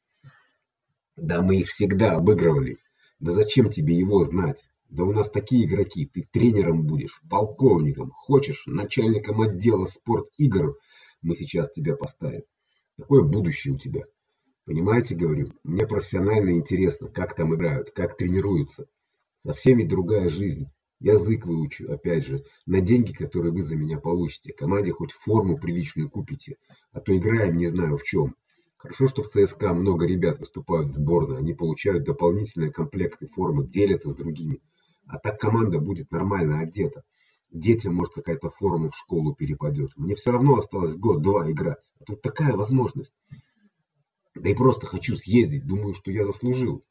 Да мы их всегда обыгрывали. Да зачем тебе его знать? Да у нас такие игроки, ты тренером будешь, полковником, хочешь, начальником отдела спорт-игр. Мы сейчас тебя поставим. Какое будущее у тебя? Понимаете, говорю, мне профессионально интересно, как там играют, как тренируются. Со всеми другая жизнь. Язык выучу, опять же, на деньги, которые вы за меня получите. Команде хоть форму приличную купите, а то играем не знаю в чем. Хорошо, что в ЦСКА много ребят выступают в сборной, они получают дополнительные комплекты формы, делятся с другими. А так команда будет нормально одета. Детям, может, какая-то форма в школу перепадет. Мне все равно осталось год-два играть. А тут такая возможность. Да и просто хочу съездить, думаю, что я заслужил.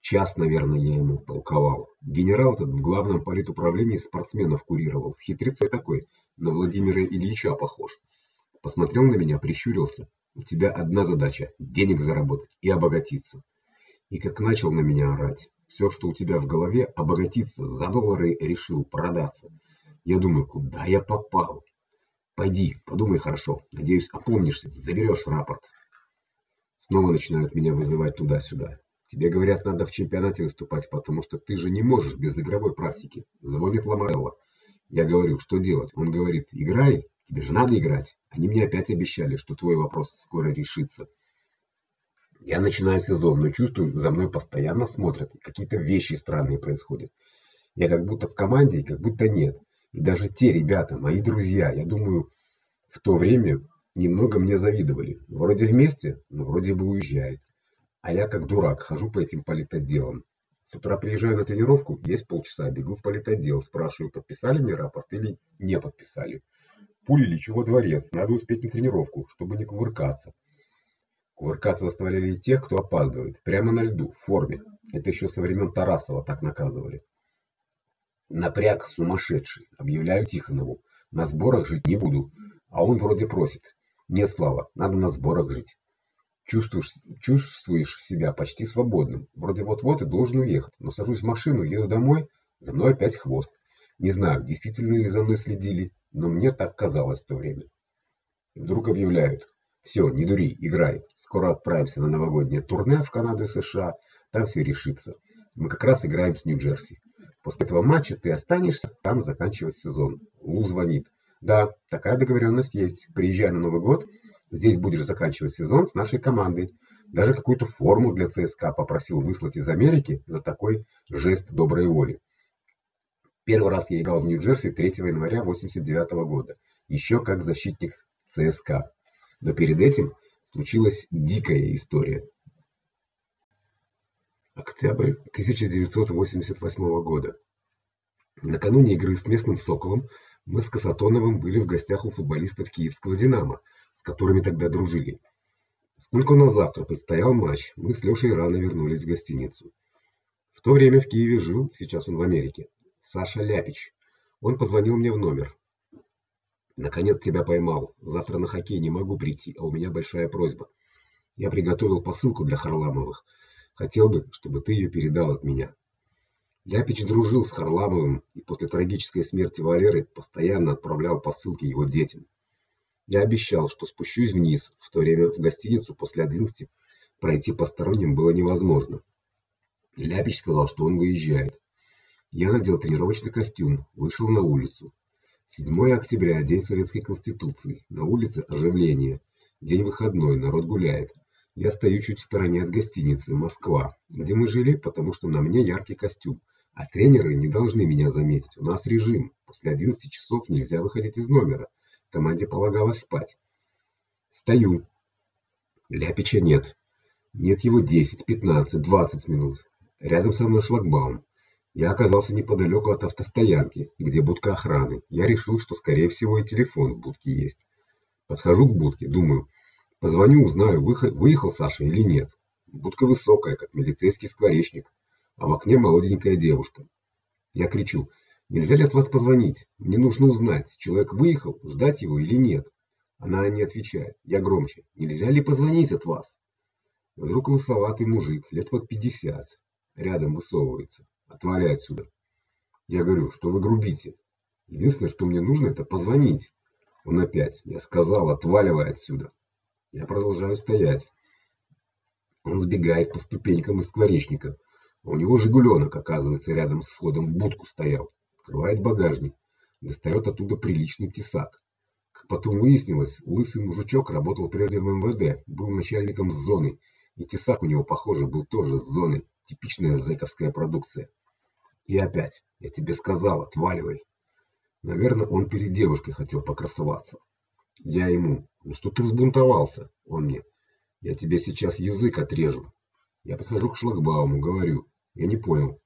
Час, наверное, я ему толковал. Генерал этот в главном политуправлении спортсменов курировал. С хитрецой такой, на Владимира Ильича похож. Посмотрел на меня, прищурился. У тебя одна задача денег заработать и обогатиться. И как начал на меня орать. Все, что у тебя в голове, обогатиться, за доллары решил продаться. Я думаю, куда я попал? Пойди, подумай хорошо. Надеюсь, опомнишься, заберешь рапорт. Снова начинают меня вызывать туда-сюда. Тебе говорят, надо в чемпионате выступать, потому что ты же не можешь без игровой практики. Звонит Ламарелло. Я говорю, что делать? Он говорит: "Играй, тебе же надо играть". Они мне опять обещали, что твой вопрос скоро решится. Я начинаю сезон, но чувствую, за мной постоянно смотрят, какие-то вещи странные происходят. Я как будто в команде, и как будто нет. И даже те ребята, мои друзья, я думаю, в то время немного мне завидовали. Вроде вместе, но вроде бы уезжает. А я как дурак хожу по этим политотделам. С утра приезжаю на тренировку, есть полчаса, бегу в политотдел, спрашиваю, подписали мне рапорт или не подписали. Пули лечу во дворец, надо успеть на тренировку, чтобы не кувыркаться. Кувыркаться заставляли тех, кто опаздывает, прямо на льду, в форме. Это еще со времен Тарасова так наказывали. Напряг сумасшедший, объявляю Тихонову. На сборах жить не буду. А он вроде просит. Нет, Слава, надо на сборах жить. Чувствуешь, чувствуешь себя почти свободным. Вроде вот-вот и должен уехать, но сажусь в машину, еду домой, за мной опять хвост. Не знаю, действительно ли за мной следили, но мне так казалось в то время. И вдруг объявляют: "Все, не дури, играй. Скоро отправимся на новогоднее турне в Канаду и США, там все решится. Мы как раз играем с Нью-Джерси. После этого матча ты останешься там заканчивать сезон". Лу звонит: да, такая договоренность есть. Приезжай на Новый год, здесь будешь заканчивать сезон с нашей командой. Даже какую-то форму для ЦСКА попросил выслать из Америки за такой жест доброй воли. Первый раз я играл в Нью-Джерси 3 января 89 года, еще как защитник ЦСКА. Но перед этим случилась дикая история. Октябрь 1988 года. Накануне игры с местным Соколом мы с Касатоновым были в гостях у футболистов Киевского Динамо, с которыми тогда дружили. Поскольку на завтра предстоял матч, мы с Лёшей рано вернулись в гостиницу. В то время в Киеве жил, сейчас он в Америке, Саша Ляпич. Он позвонил мне в номер. Наконец тебя поймал. Завтра на хоккей не могу прийти, а у меня большая просьба. Я приготовил посылку для Харламовых. Хотел бы, чтобы ты ее передал от меня. Ляпич дружил с Харламовым и после трагической смерти Валеры постоянно отправлял посылки его детям. Я обещал, что спущусь вниз. В то время в гостиницу после 11 пройти посторонним было невозможно. Ляпич сказал, что он выезжает. Я надел тренировочный костюм, вышел на улицу. 7 октября день советской конституции. На улице оживление. День выходной, народ гуляет. Я стою чуть в стороне от гостиницы Москва, где мы жили, потому что на мне яркий костюм. А тренеры не должны меня заметить. У нас режим. После 11 часов нельзя выходить из номера. Команде полагалось спать. Стою. Ляпича нет. Нет его 10, 15, 20 минут. Рядом со мной шлагбаум. Я оказался неподалеку от автостоянки, где будка охраны. Я решил, что скорее всего и телефон в будке есть. Подхожу к будке, думаю: Позвоню, узнаю, выехал Саша или нет. Будка высокая, как милицейский скворечник, а в окне молоденькая девушка. Я кричу: "Нельзя ли от вас позвонить? Мне нужно узнать, человек выехал, ждать его или нет?" Она не отвечает. Я громче: "Нельзя ли позвонить от вас?" Вдруг лысоватый мужик, лет под пятьдесят, рядом высовывается: "Отвали отсюда". Я говорю: "Что вы грубите? Единственное, что мне нужно это позвонить". Он опять: "Я сказал, отваливай отсюда". Я продолжаю стоять. Он сбегает по ступенькам из скворечника. У него Жигуленок, оказывается, рядом с входом в будку стоял. Открывает багажник, достает оттуда приличный тесак. Как потом выяснилось, лысый мужичок работал прежде в МВД, был начальником зоны, и тесак у него, похоже, был тоже с зоны, типичная зэковская продукция. И опять: "Я тебе сказал, отваливай". Наверное, он перед девушкой хотел покрасоваться. Я ему: "Ну что ты взбунтовался?" Он мне: "Я тебе сейчас язык отрежу". Я подхожу к шлагбауму, говорю: "Я не понял".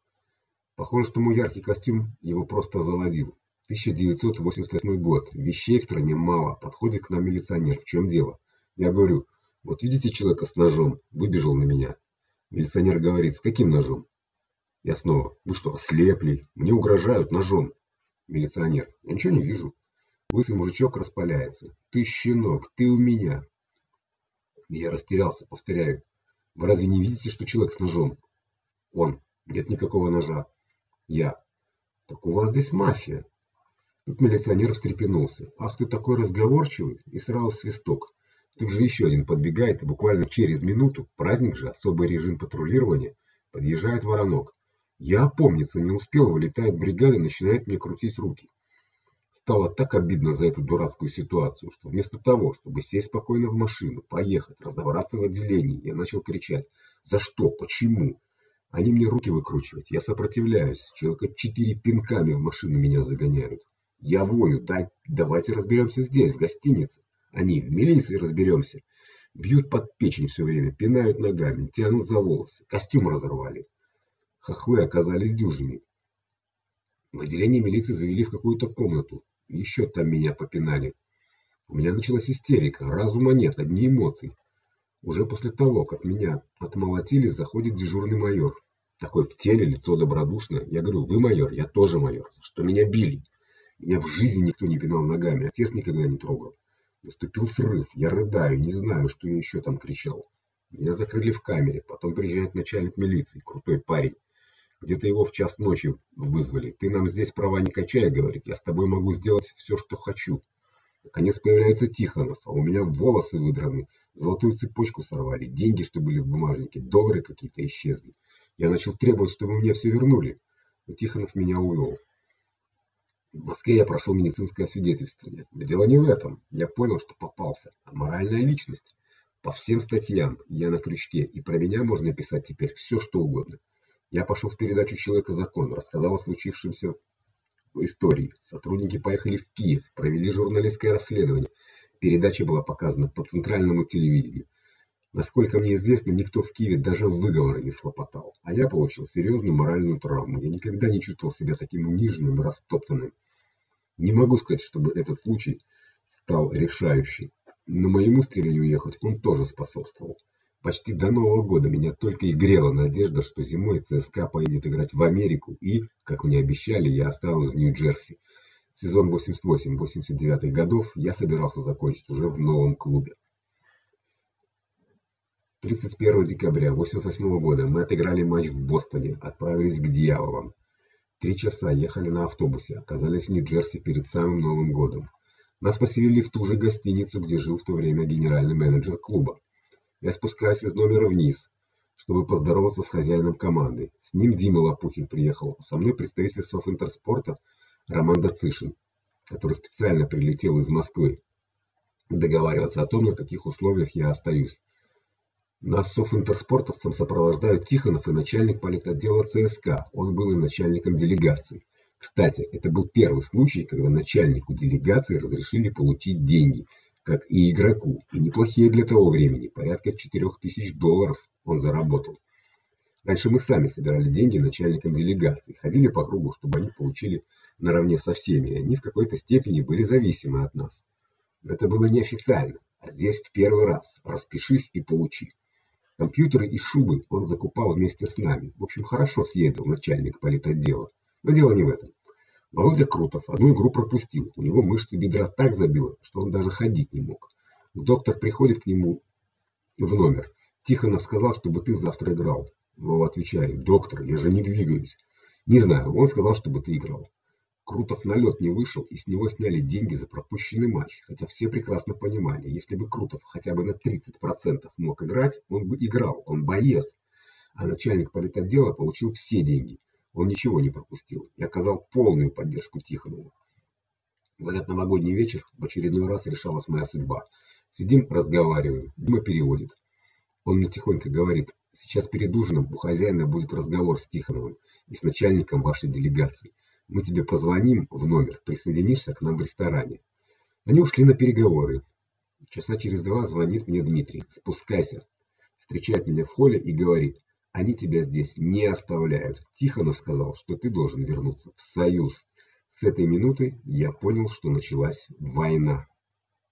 Похоже, что мой яркий костюм его просто заводил. 1988 год. Вещей в стране мало. Подходит к нам милиционер. В чем дело? Я говорю: "Вот видите человека с ножом, выбежал на меня". Милиционер говорит: "С каким ножом?" Я снова: "Вы что, ослепли? Мне угрожают ножом". Милиционер: "Я ничего не вижу". Лысый мужичок распаляется. Ты щенок, ты у меня. Я растерялся, повторяю. Вы разве не видите, что человек с ножом? Он: Нет никакого ножа. Я: Так у вас здесь мафия. Тут милиционер встрепенулся. Ах ты такой разговорчивый, и сразу свисток. Тут же еще один подбегает, и буквально через минуту, праздник же, особый режим патрулирования, подъезжает воронок. Я опомниться не успел, вылетает бригада и начинает мне крутить руки. Стало так обидно за эту дурацкую ситуацию, что вместо того, чтобы сесть спокойно в машину, поехать, разобраться в отделении, я начал кричать: "За что? Почему?" Они мне руки выкручивают. Я сопротивляюсь. Человека четыре пинками в машину меня загоняют. Я вою: "Дай, давайте разберемся здесь, в гостинице". Они: "В милиции разберемся". Бьют под печень все время, пинают ногами, тянут за волосы, костюм разорвали. Хохлы оказались дюжими. В отделение милиции завели в какую-то комнату. Еще там меня попинали. У меня началась истерика, разума нет, одни эмоции. Уже после того, как меня отмолотили, заходит дежурный майор. Такой в теле, лицо добродушное. Я говорю: "Вы майор, я тоже майор. Что меня били? Меня в жизни никто не пинал ногами, отец никогда не трогал". Наступил срыв. Я рыдаю, не знаю, что я еще там кричал. Меня закрыли в камере. Потом приезжает начальник милиции, крутой парень. Где-то его в час ночи вызвали. Ты нам здесь права не качай, говорит. Я с тобой могу сделать все, что хочу. Наконец появляется Тихонов, а у меня волосы выдраны, золотую цепочку сорвали, деньги, что были в бумажнике, доллары какие-то исчезли. Я начал требовать, чтобы мне все вернули. Но Тихонов меня увел. В Москве я прошел медицинское освидетельствование. Но дело не в этом. Я понял, что попался. А моральная личность. По всем статьям я на крючке, и про меня можно писать теперь все, что угодно. Я пошел в передачу Человека закон, рассказал о случившемся истории. Сотрудники поехали в Киев, провели журналистское расследование. Передача была показана по центральному телевидению. Насколько мне известно, никто в Киеве даже выговора не схлопотал, а я получил серьезную моральную травму. Я никогда не чувствовал себя таким униженным и растоптанным. Не могу сказать, чтобы этот случай стал решающим, но моему стремлению уехать он тоже способствовал. Почти до Нового года меня только и грела надежда, что зимой ЦСКА поедет играть в Америку и, как мне обещали, я останусь в Нью-Джерси. Сезон 88-89 годов я собирался закончить уже в новом клубе. 31 декабря 88 года мы отыграли матч в Бостоне, отправились к дьяволам. Три часа ехали на автобусе, оказались в Нью-Джерси перед самым Новым годом. Нас поселили в ту же гостиницу, где жил в то время генеральный менеджер клуба. Я спускаюсь из номера вниз, чтобы поздороваться с хозяином команды. С ним Дима Лопухин приехал, со мной представитель Софинтерспорта Роман Дацишин, который специально прилетел из Москвы договариваться о том, на каких условиях я остаюсь. Нас софинтерспортовцам сопровождают Тихонов и начальник политотдела ЦСКА. Он был и начальником делегации. Кстати, это был первый случай, когда начальнику делегации разрешили получить деньги, как и игроку, и неплохие для того времени, порядка 4000 долларов он заработал. Раньше мы сами собирали деньги начальникам делегации, ходили по кругу, чтобы они получили наравне со всеми, они в какой-то степени были зависимы от нас. Но это было неофициально, а здесь в первый раз. Распишись и получи. Компьютеры и шубы он закупал вместе с нами. В общем, хорошо съездил начальник политотдела. Но дело не в этом. Володя Крутов одну игру пропустил. У него мышцы бедра так забило, что он даже ходить не мог. Доктор приходит к нему в номер. Тихонов сказал, чтобы ты завтра играл. Вова отвечает: "Доктор, я же не двигаюсь". Не знаю, он сказал, чтобы ты играл. Крутов на лед не вышел, и с него сняли деньги за пропущенный матч, хотя все прекрасно понимали, если бы Крутов хотя бы на 30% мог играть, он бы играл, он боец. А начальник политотдела получил все деньги. Он ничего не пропустил и оказал полную поддержку Тихонову. В этот новогодний вечер в очередной раз решалась моя судьба. Сидим, разговариваем. Дима переводит. Он мне тихонько говорит: "Сейчас перед ужином у хозяина будет разговор с Тихоновым и с начальником вашей делегации. Мы тебе позвоним в номер, присоединишься к нам в ресторане. Они ушли на переговоры. Часа через два звонит мне Дмитрий. Спускайся. Встречает меня в холле и говорит: "Они тебя здесь не оставляют. Тихонов сказал, что ты должен вернуться в Союз". С этой минуты я понял, что началась война.